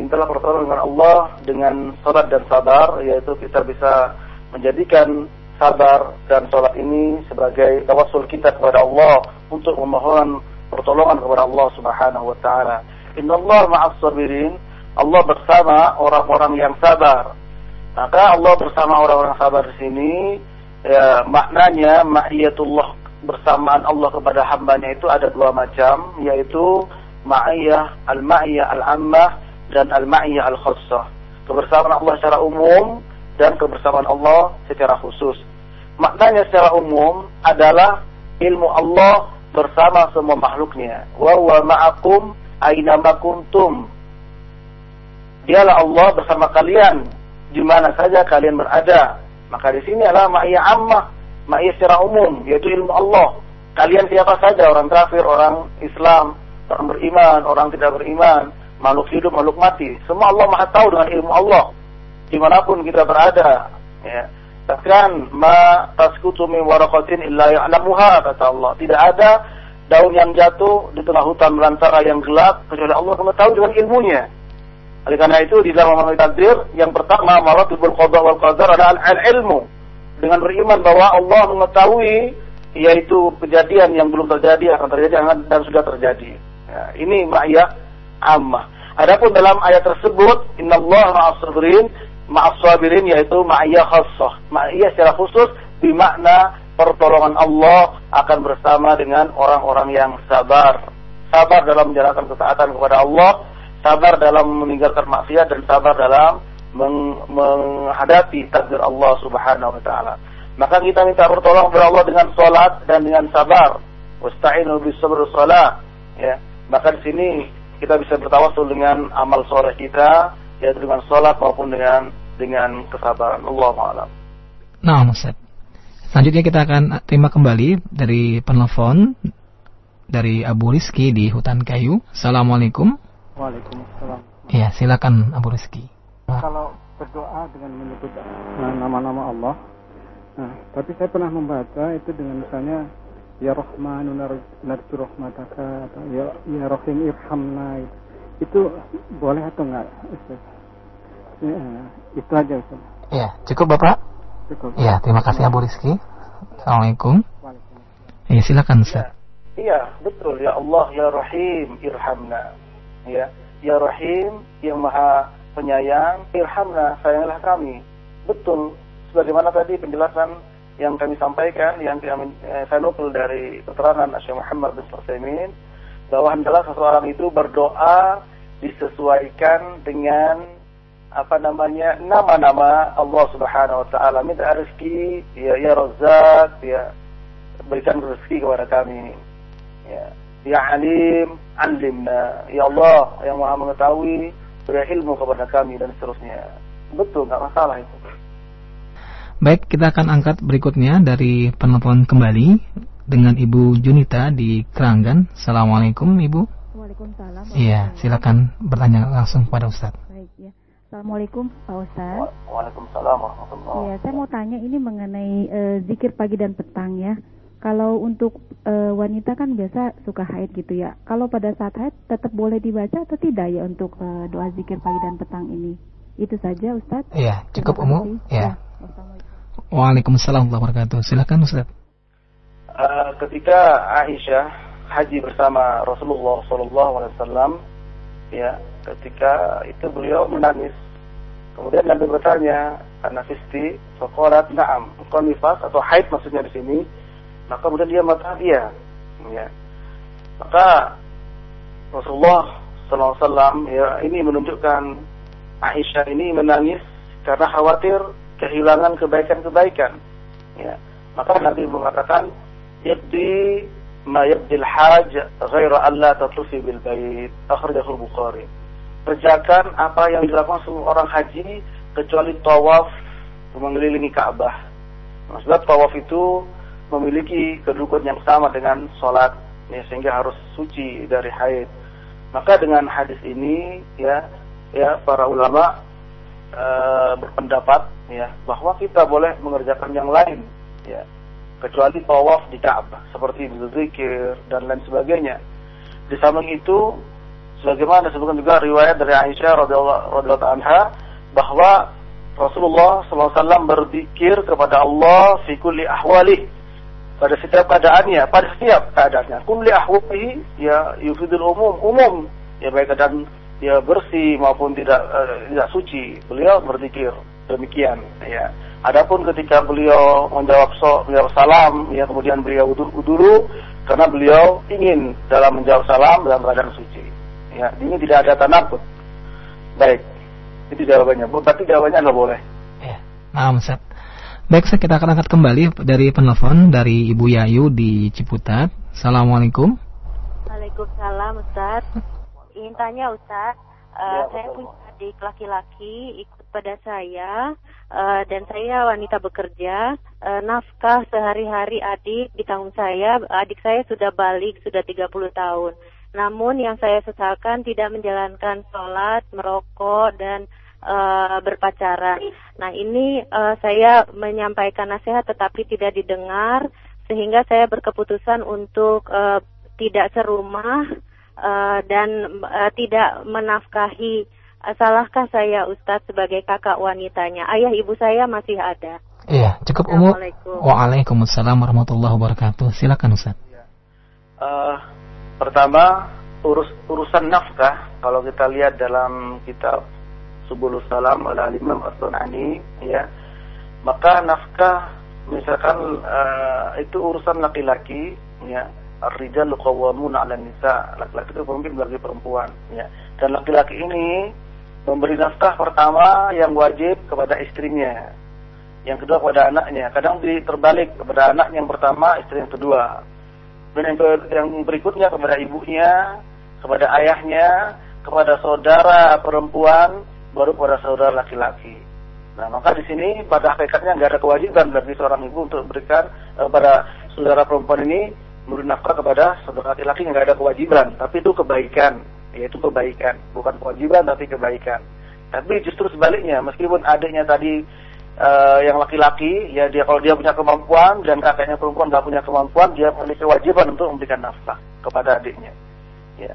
mintalah pertolongan dengan Allah dengan salat dan sabar yaitu kita bisa menjadikan sabar dan sholat ini sebagai tawassul kita kepada Allah untuk memohon pertolongan kepada Allah Subhanahu wa taala. Innallaha ma'as sabirin. Allah bersama orang-orang yang sabar. Maka Allah bersama orang-orang sabar di sini ya, maknanya ma'iyatullah bersamaan Allah kepada hambanya itu ada dua macam yaitu ma'iyah al-ma'iyah al-ammah dan al-ma'iyah al-khassah. Kebersamaan Allah secara umum dan kebersamaan Allah secara khusus. Maknanya secara umum adalah ilmu Allah bersama semua makhluknya. Wa huwa ma'akum aina kuntum. Dialah Allah bersama kalian di mana saja kalian berada. Maka di sini adalah ma'iyah ammah, ma'iyah secara umum, yaitu ilmu Allah. Kalian siapa saja, orang kafir, orang Islam, orang beriman, orang tidak beriman, makhluk hidup, makhluk mati. Semua Allah maha tahu dengan ilmu Allah di mana pun kita berada. Ya. Bahkan ma taskutu min waraqatin illa ya'lamuha kata Allah. Tidak ada daun yang jatuh di tengah hutan belantara yang gelap kecuali Allah mengetahui dengan ilmunya. Oleh karena itu di dalam memahami takdir yang pertama maratibul qada wal qadar adalah al-ilmu. Dengan beriman bahwa Allah mengetahui yaitu kejadian yang belum terjadi akan terjadi dan sudah terjadi. Ya, ini ma'iyah ammah. Adapun dalam ayat tersebut, innallaha ma'as sabirin ma'as sabirin yaitu ma'iyah khassah. Ma'iyah secara khusus bermakna pertolongan Allah akan bersama dengan orang-orang yang sabar. Sabar dalam menjalankan ketaatan kepada Allah, sabar dalam meninggalkan maksiat dan sabar dalam meng menghadapi takdir Allah Subhanahu wa taala. Maka kita minta pertolongan kepada Allah dengan salat dan dengan sabar. Wasta'inu bis sabr salat. Ya. Maka di sini kita bisa bertawasul dengan amal soleh kita yaitu dengan sholat maupun dengan dengan kesabaran Allah malam. Nah, Ustaz. Selanjutnya kita akan terima kembali dari penelpon dari Abu Rizki di Hutan Kayu. Assalamualaikum. Waalaikumsalam. Iya, silakan Abu Rizki. Kalau berdoa dengan menyebut nama-nama Allah, nah, tapi saya pernah membaca itu dengan misalnya Ya Rahmanu narju rahmataka atau Ya, ya Rahim irhamna itu boleh atau enggak? Ya, itu aja Ustaz. Ya, cukup Bapak? Cukup. Ya, terima kasih Abu Rizki. Assalamualaikum. Ya, silakan Ustaz. Ya, iya, betul ya Allah ya Rahim irhamna. Ya, ya Rahim yang Maha Penyayang, irhamna, sayanglah kami. Betul. Sebagaimana tadi penjelasan yang kami sampaikan yang kami eh, saya nukil dari keterangan Syekh Muhammad bin Sulaiman bahwa hendaklah seseorang itu berdoa disesuaikan dengan apa namanya nama-nama Allah Subhanahu wa taala minta rezeki ya ya Razzaq ya berikan rezeki kepada kami ya ya Alim alimna ya Allah yang Maha mengetahui beri ilmu kepada kami dan seterusnya betul nggak masalah itu Baik, kita akan angkat berikutnya dari penelpon kembali dengan Ibu Junita di Keranggan. Assalamualaikum Ibu. Waalaikumsalam. Iya, silakan bertanya langsung kepada Ustaz. Baik ya. Assalamualaikum Pak Ustaz. Waalaikumsalam warahmatullahi Iya, saya mau tanya ini mengenai uh, zikir pagi dan petang ya. Kalau untuk uh, wanita kan biasa suka haid gitu ya. Kalau pada saat haid tetap boleh dibaca atau tidak ya untuk uh, doa zikir pagi dan petang ini? Itu saja Ustaz. Iya, cukup umum. Ya. Waalaikumsalam warahmatullahi wabarakatuh. Silakan Ustaz. Uh, ketika Aisyah haji bersama Rasulullah Shallallahu Alaihi Wasallam, ya, ketika itu beliau menangis. Kemudian Nabi bertanya, karena fisti, sokorat naam, konifas atau haid maksudnya di sini. Maka kemudian dia mengatakan iya. Ya. Maka Rasulullah SAW ya ini menunjukkan Aisyah ini menangis karena khawatir kehilangan kebaikan-kebaikan. Ya. Maka Nabi mengatakan yabdi ma yabdil haj ghaira an la tatlufi bil bait akhrajahu Bukhari. Kerjakan apa yang dilakukan semua orang haji kecuali tawaf mengelilingi Ka'bah. Sebab tawaf itu memiliki kedudukan yang sama dengan sholat, ya, sehingga harus suci dari haid. Maka dengan hadis ini, ya, ya para ulama e, berpendapat, ya, bahwa kita boleh mengerjakan yang lain, ya, kecuali tawaf di Ka'bah, seperti berzikir dan lain sebagainya. Di samping itu, sebagaimana disebutkan juga riwayat dari Aisyah radhiyallahu anha bahwa Rasulullah SAW berzikir kepada Allah fi kulli ahwali pada setiap keadaannya, pada setiap keadaannya. Kulli ahwali ya yufidul umum, umum ya baik keadaan dia bersih maupun tidak uh, tidak suci. Beliau berzikir demikian ya. Adapun ketika beliau menjawab so, menjawab salam, ya kemudian beliau udur uduru karena beliau ingin dalam menjawab salam dalam keadaan suci. Ya, ini tidak ada tanakut. Baik. Itu jawabannya. Berarti jawabannya adalah boleh. Ya. Nah, Ustaz. Baik, saya kita akan angkat kembali dari penelpon dari Ibu Yayu di Ciputat. Assalamualaikum. Waalaikumsalam, Ustaz. Ingin tanya, Ustaz. Uh, ya, saya punya adik laki-laki ikut pada saya uh, dan saya wanita bekerja. Uh, nafkah sehari-hari adik di tahun saya, adik saya sudah balik, sudah 30 tahun. Namun yang saya sesalkan tidak menjalankan sholat, merokok, dan uh, berpacaran. Nah ini uh, saya menyampaikan nasihat tetapi tidak didengar, sehingga saya berkeputusan untuk uh, tidak serumah uh, dan uh, tidak menafkahi. Salahkah saya Ustadz sebagai kakak wanitanya? Ayah ibu saya masih ada. Iya, cukup umum. Waalaikumsalam warahmatullahi wabarakatuh. Silakan Ustaz. Uh, Pertama, urus urusan nafkah kalau kita lihat dalam kitab Subulus Salam oleh Imam As-Sunani ya. Maka nafkah misalkan uh, itu urusan laki-laki ya. Ar-rijal qawwamun 'ala nisa. Laki-laki itu pemimpin bagi perempuan ya. Dan laki-laki ini memberi nafkah pertama yang wajib kepada istrinya. Yang kedua kepada anaknya. Kadang terbalik kepada anak yang pertama, istri yang kedua dan yang, yang berikutnya kepada ibunya, kepada ayahnya, kepada saudara perempuan, baru kepada saudara laki-laki. Nah, maka di sini pada hakikatnya nggak ada kewajiban bagi seorang ibu untuk berikan eh, pada saudara perempuan ini memberi nafkah kepada saudara laki-laki nggak ada kewajiban, tapi itu kebaikan, yaitu kebaikan, bukan kewajiban tapi kebaikan. Tapi justru sebaliknya, meskipun adiknya tadi uh, yang laki-laki ya dia kalau dia punya kemampuan dan kakaknya perempuan nggak punya kemampuan dia memiliki kewajiban untuk memberikan nafkah kepada adiknya ya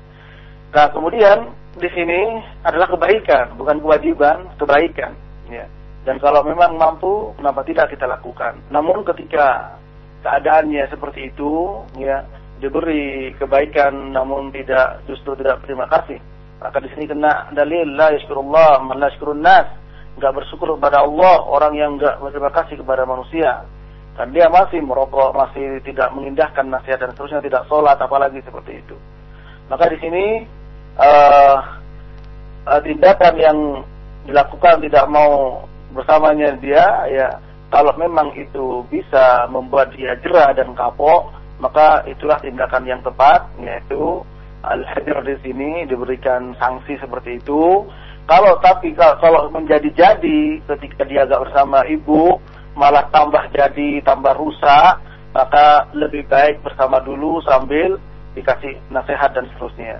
nah kemudian di sini adalah kebaikan bukan kewajiban kebaikan ya dan kalau memang mampu kenapa tidak kita lakukan namun ketika keadaannya seperti itu ya diberi kebaikan namun tidak justru tidak berterima kasih maka di sini kena dalil la yashkurullah man la nas nggak bersyukur kepada Allah, orang yang nggak berterima kasih kepada manusia. Dan dia masih merokok, masih tidak mengindahkan nasihat dan seterusnya, tidak sholat, apalagi seperti itu. Maka di sini uh, uh, tindakan yang dilakukan tidak mau bersamanya dia, ya kalau memang itu bisa membuat dia jerah dan kapok, maka itulah tindakan yang tepat, yaitu al-hadir di sini diberikan sanksi seperti itu kalau tapi kalau menjadi-jadi ketika dia agak bersama ibu malah tambah jadi tambah rusak, maka lebih baik bersama dulu sambil dikasih nasihat dan seterusnya.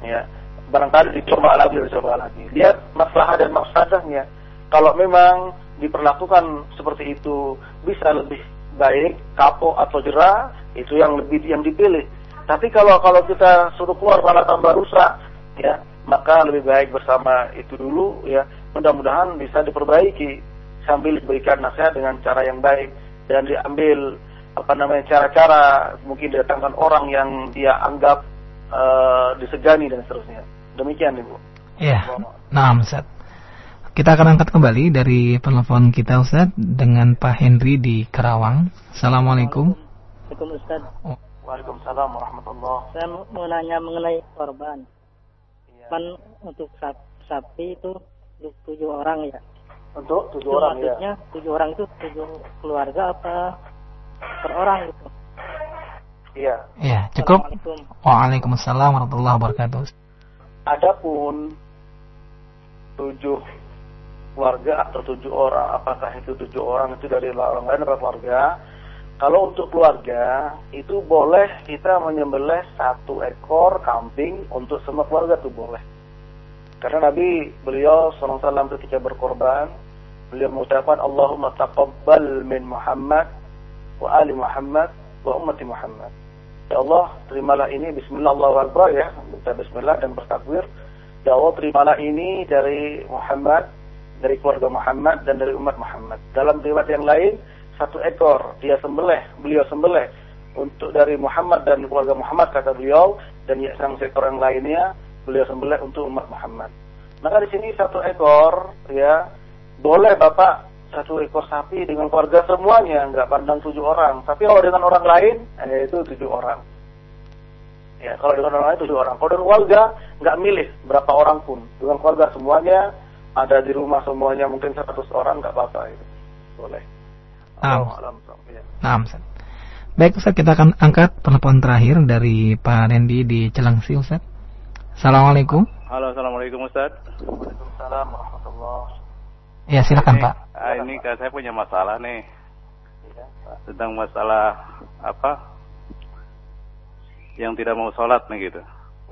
Ya, barangkali dicoba lagi, dicoba lagi. Lihat masalah dan mafsadahnya. Kalau memang diperlakukan seperti itu bisa lebih baik kapok atau jerah itu yang lebih yang dipilih. Tapi kalau kalau kita suruh keluar malah tambah rusak, ya maka lebih baik bersama itu dulu ya mudah-mudahan bisa diperbaiki sambil diberikan nasihat dengan cara yang baik dan diambil apa namanya cara-cara mungkin datangkan orang yang dia anggap uh, disegani dan seterusnya demikian ibu ya nah Ustaz kita akan angkat kembali dari penelpon kita Ustaz dengan Pak Henry di Karawang Assalamualaikum Assalamualaikum Ustaz. Oh. Waalaikumsalam warahmatullahi Saya mau nanya mengenai korban. Iya. Kan untuk sap- sapi itu untuk tujuh orang ya. Untuk tujuh Itu orang ya. maksudnya tujuh orang itu tujuh keluarga apa per orang gitu. Iya. Ya, cukup. Waalaikumsalam warahmatullahi wabarakatuh. Adapun tujuh keluarga atau tujuh orang, apakah itu tujuh orang itu dari orang lain atau keluarga? Kalau untuk keluarga itu boleh kita menyembelih satu ekor kambing untuk semua keluarga itu boleh. Karena Nabi beliau SAW ketika berkorban beliau mengucapkan Allahumma taqabbal min Muhammad wa ali Muhammad wa ummati Muhammad. Ya Allah, terimalah ini bismillah Akbar ya, baca bismillah dan bertakbir. Ya Allah, terimalah ini dari Muhammad, dari keluarga Muhammad dan dari umat Muhammad. Dalam riwayat yang lain, satu ekor dia sembelih, beliau sembelih untuk dari Muhammad dan keluarga Muhammad kata beliau dan yang seekor yang lainnya beliau sembelih untuk umat Muhammad. Maka di sini satu ekor ya boleh Bapak satu ekor sapi dengan keluarga semuanya, nggak pandang tujuh orang. Tapi kalau dengan orang lain, eh, itu tujuh orang. Ya, kalau dengan orang lain tujuh orang. Kalau dengan keluarga, nggak milih berapa orang pun. Dengan keluarga semuanya, ada di rumah semuanya mungkin 100 orang, nggak apa-apa itu. Boleh. Naam. Allahu a'lam. Ya. Nah, Ustaz. Baik Ustaz, kita akan angkat telepon terakhir dari Pak Randy di Celengsi Ustaz. Assalamualaikum. Halo, assalamualaikum Ustaz. Waalaikumsalam warahmatullahi Ya, silakan Ini- Pak. ah, ini kan saya punya masalah nih Ya, Pak. tentang masalah apa yang tidak mau sholat nih gitu.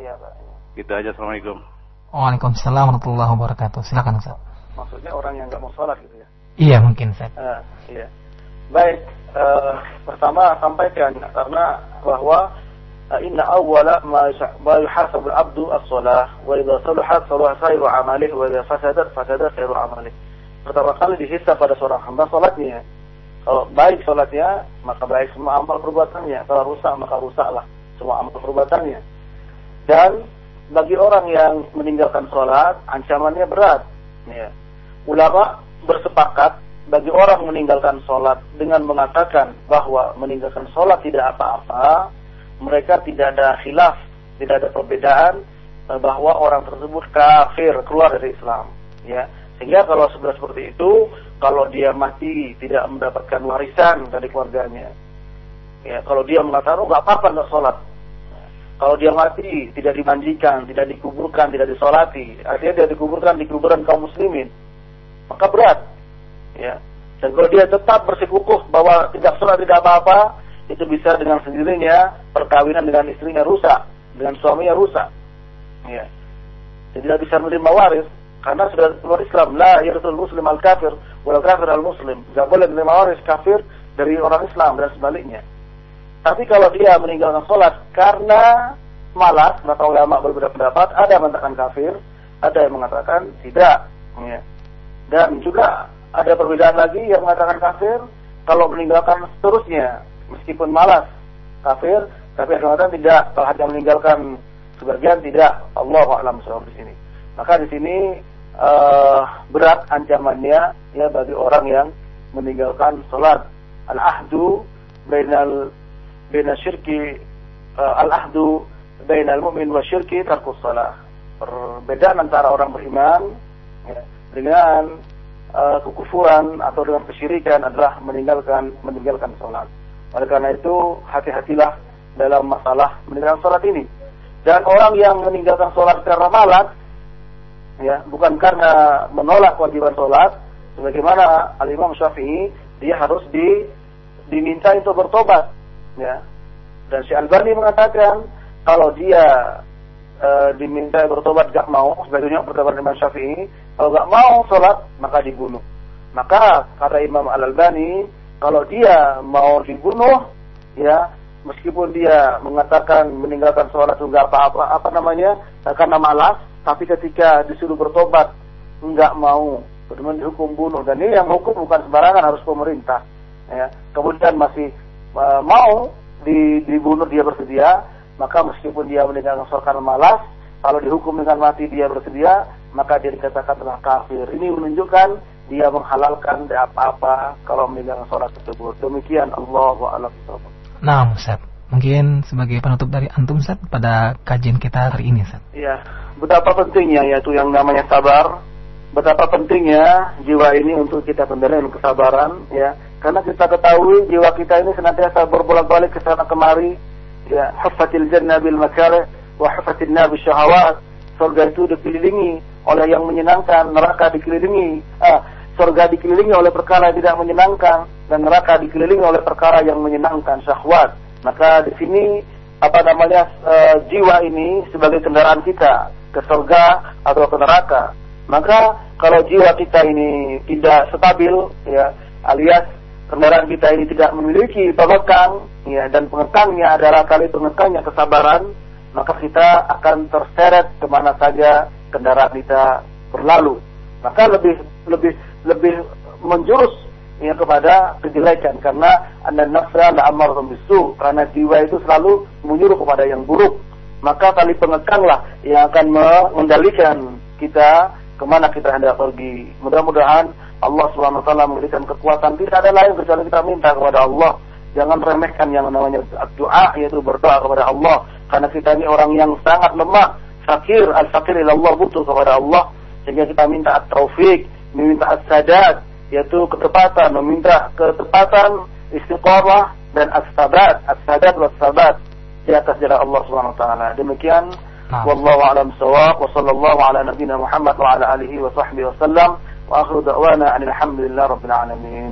Iya, Pak. Gitu aja. Assalamualaikum. Waalaikumsalam warahmatullahi wabarakatuh. Silakan Ustaz. Maksudnya orang yang nggak mau sholat gitu ya. Iya, mungkin Ustaz. Ah, iya. Baik, eh, pertama sampaikan karena bahwa eh, inna awwala ma yusha- ma yuhasabu al-'abdu as-shalah wa idza salahat salaha sairu 'amalihi wa idza Pertama kali dihisab pada seorang hamba salatnya. Kalau baik salatnya, maka baik semua amal perbuatannya. Kalau rusak, maka rusaklah semua amal perbuatannya. Dan bagi orang yang meninggalkan sholat, ancamannya berat. Ya. Ulama bersepakat bagi orang meninggalkan sholat dengan mengatakan bahwa meninggalkan sholat tidak apa-apa, mereka tidak ada khilaf, tidak ada perbedaan eh, bahwa orang tersebut kafir keluar dari Islam. Ya, sehingga kalau sudah seperti itu, kalau dia mati tidak mendapatkan warisan dari keluarganya, ya kalau dia mengatakan oh nggak apa-apa nggak sholat, kalau dia mati tidak dimandikan, tidak dikuburkan, tidak disolati, artinya dia dikuburkan di kuburan kaum muslimin, maka berat. Ya. Dan kalau dia tetap bersikukuh bahwa tidak sholat tidak apa-apa, itu bisa dengan sendirinya perkawinan dengan istrinya rusak, dengan suaminya rusak. Ya. Jadi tidak bisa menerima waris karena sudah keluar Islam. La yarisul muslim al kafir, wal kafir al muslim. Tidak boleh menerima waris kafir dari orang Islam dan sebaliknya. Tapi kalau dia meninggalkan sholat karena malas, maka ulama berbeda pendapat. Ada yang mengatakan kafir, ada yang mengatakan tidak. Ya. Dan juga ada perbedaan lagi yang mengatakan kafir kalau meninggalkan seterusnya, meskipun malas kafir, tapi yang mengatakan tidak. Kalau hanya meninggalkan sebagian tidak. Allah alam di sini. Maka di sini eh, berat ancamannya ya bagi orang yang meninggalkan sholat al-ahdu bainal baina syirki uh, al-ahdu bainal mu'min wa syirki tarkus salah. Perbedaan antara orang beriman ya, dengan uh, kekufuran atau dengan kesyirikan adalah meninggalkan meninggalkan salat. Oleh karena itu hati-hatilah dalam masalah meninggalkan salat ini. Dan orang yang meninggalkan salat karena malas ya, bukan karena menolak kewajiban salat sebagaimana Al-Imam Syafi'i dia harus di diminta untuk bertobat ya. Dan si Albani mengatakan kalau dia e, diminta bertobat gak mau sebagaimana bertobat Imam Syafi'i kalau gak mau sholat maka dibunuh. Maka kata Imam Al Albani kalau dia mau dibunuh ya meskipun dia mengatakan meninggalkan sholat itu gak apa-apa apa namanya karena malas tapi ketika disuruh bertobat nggak mau. Kemudian dihukum bunuh. Dan ini yang hukum bukan sembarangan harus pemerintah. Ya. Kemudian masih uh, mau di, dibunuh dia bersedia maka meskipun dia meninggalkan karena malas kalau dihukum dengan mati dia bersedia maka dia dikatakan telah kafir. Ini menunjukkan dia menghalalkan apa-apa kalau meninggalkan sholat tersebut. Demikian Allah a'lam. Nah, Ustaz. Mungkin sebagai penutup dari antum Ustaz pada kajian kita hari ini Ustaz. Ya, betapa pentingnya yaitu yang namanya sabar. Betapa pentingnya jiwa ini untuk kita pendirian kesabaran ya. Karena kita ketahui jiwa kita ini senantiasa berbolak-balik ke sana kemari ya hafatil jannah bil makarih wa hafatil nar bil syahawat. Surga itu dikelilingi oleh yang menyenangkan, neraka dikelilingi ah, surga dikelilingi oleh perkara yang tidak menyenangkan dan neraka dikelilingi oleh perkara yang menyenangkan syahwat maka di sini apa namanya e, jiwa ini sebagai kendaraan kita ke surga atau ke neraka. Maka kalau jiwa kita ini tidak stabil ya alias kendaraan kita ini tidak memiliki pengekang ya dan pengekangnya adalah kali pengekangnya kesabaran maka kita akan terseret ke mana saja kendaraan kita berlalu maka lebih lebih lebih menjurus ya kepada kejelekan. Karena anda nafsa la amar bisu karena jiwa itu selalu menyuruh kepada yang buruk. Maka tali pengekanglah yang akan mengendalikan kita ke mana kita hendak pergi. Mudah-mudahan Allah swt memberikan kekuatan. Tidak ada lain kecuali kita minta kepada Allah. Jangan remehkan yang namanya doa yaitu berdoa kepada Allah. Karena kita ini orang yang sangat lemah. Fakir al-fakir Allah butuh kepada Allah. Sehingga kita minta at-taufik meminta as-sadat yaitu ketepatan, meminta ketepatan, istiqomah dan as-sabat, as-sadat wa sabat di atas jalan Allah Subhanahu wa taala. Demikian nah. wallahu a'lam wa sallallahu ala nabiyyina Muhammad wa ala alihi wa sahbihi wa sallam wa akhiru da'wana alhamdulillah rabbil alamin.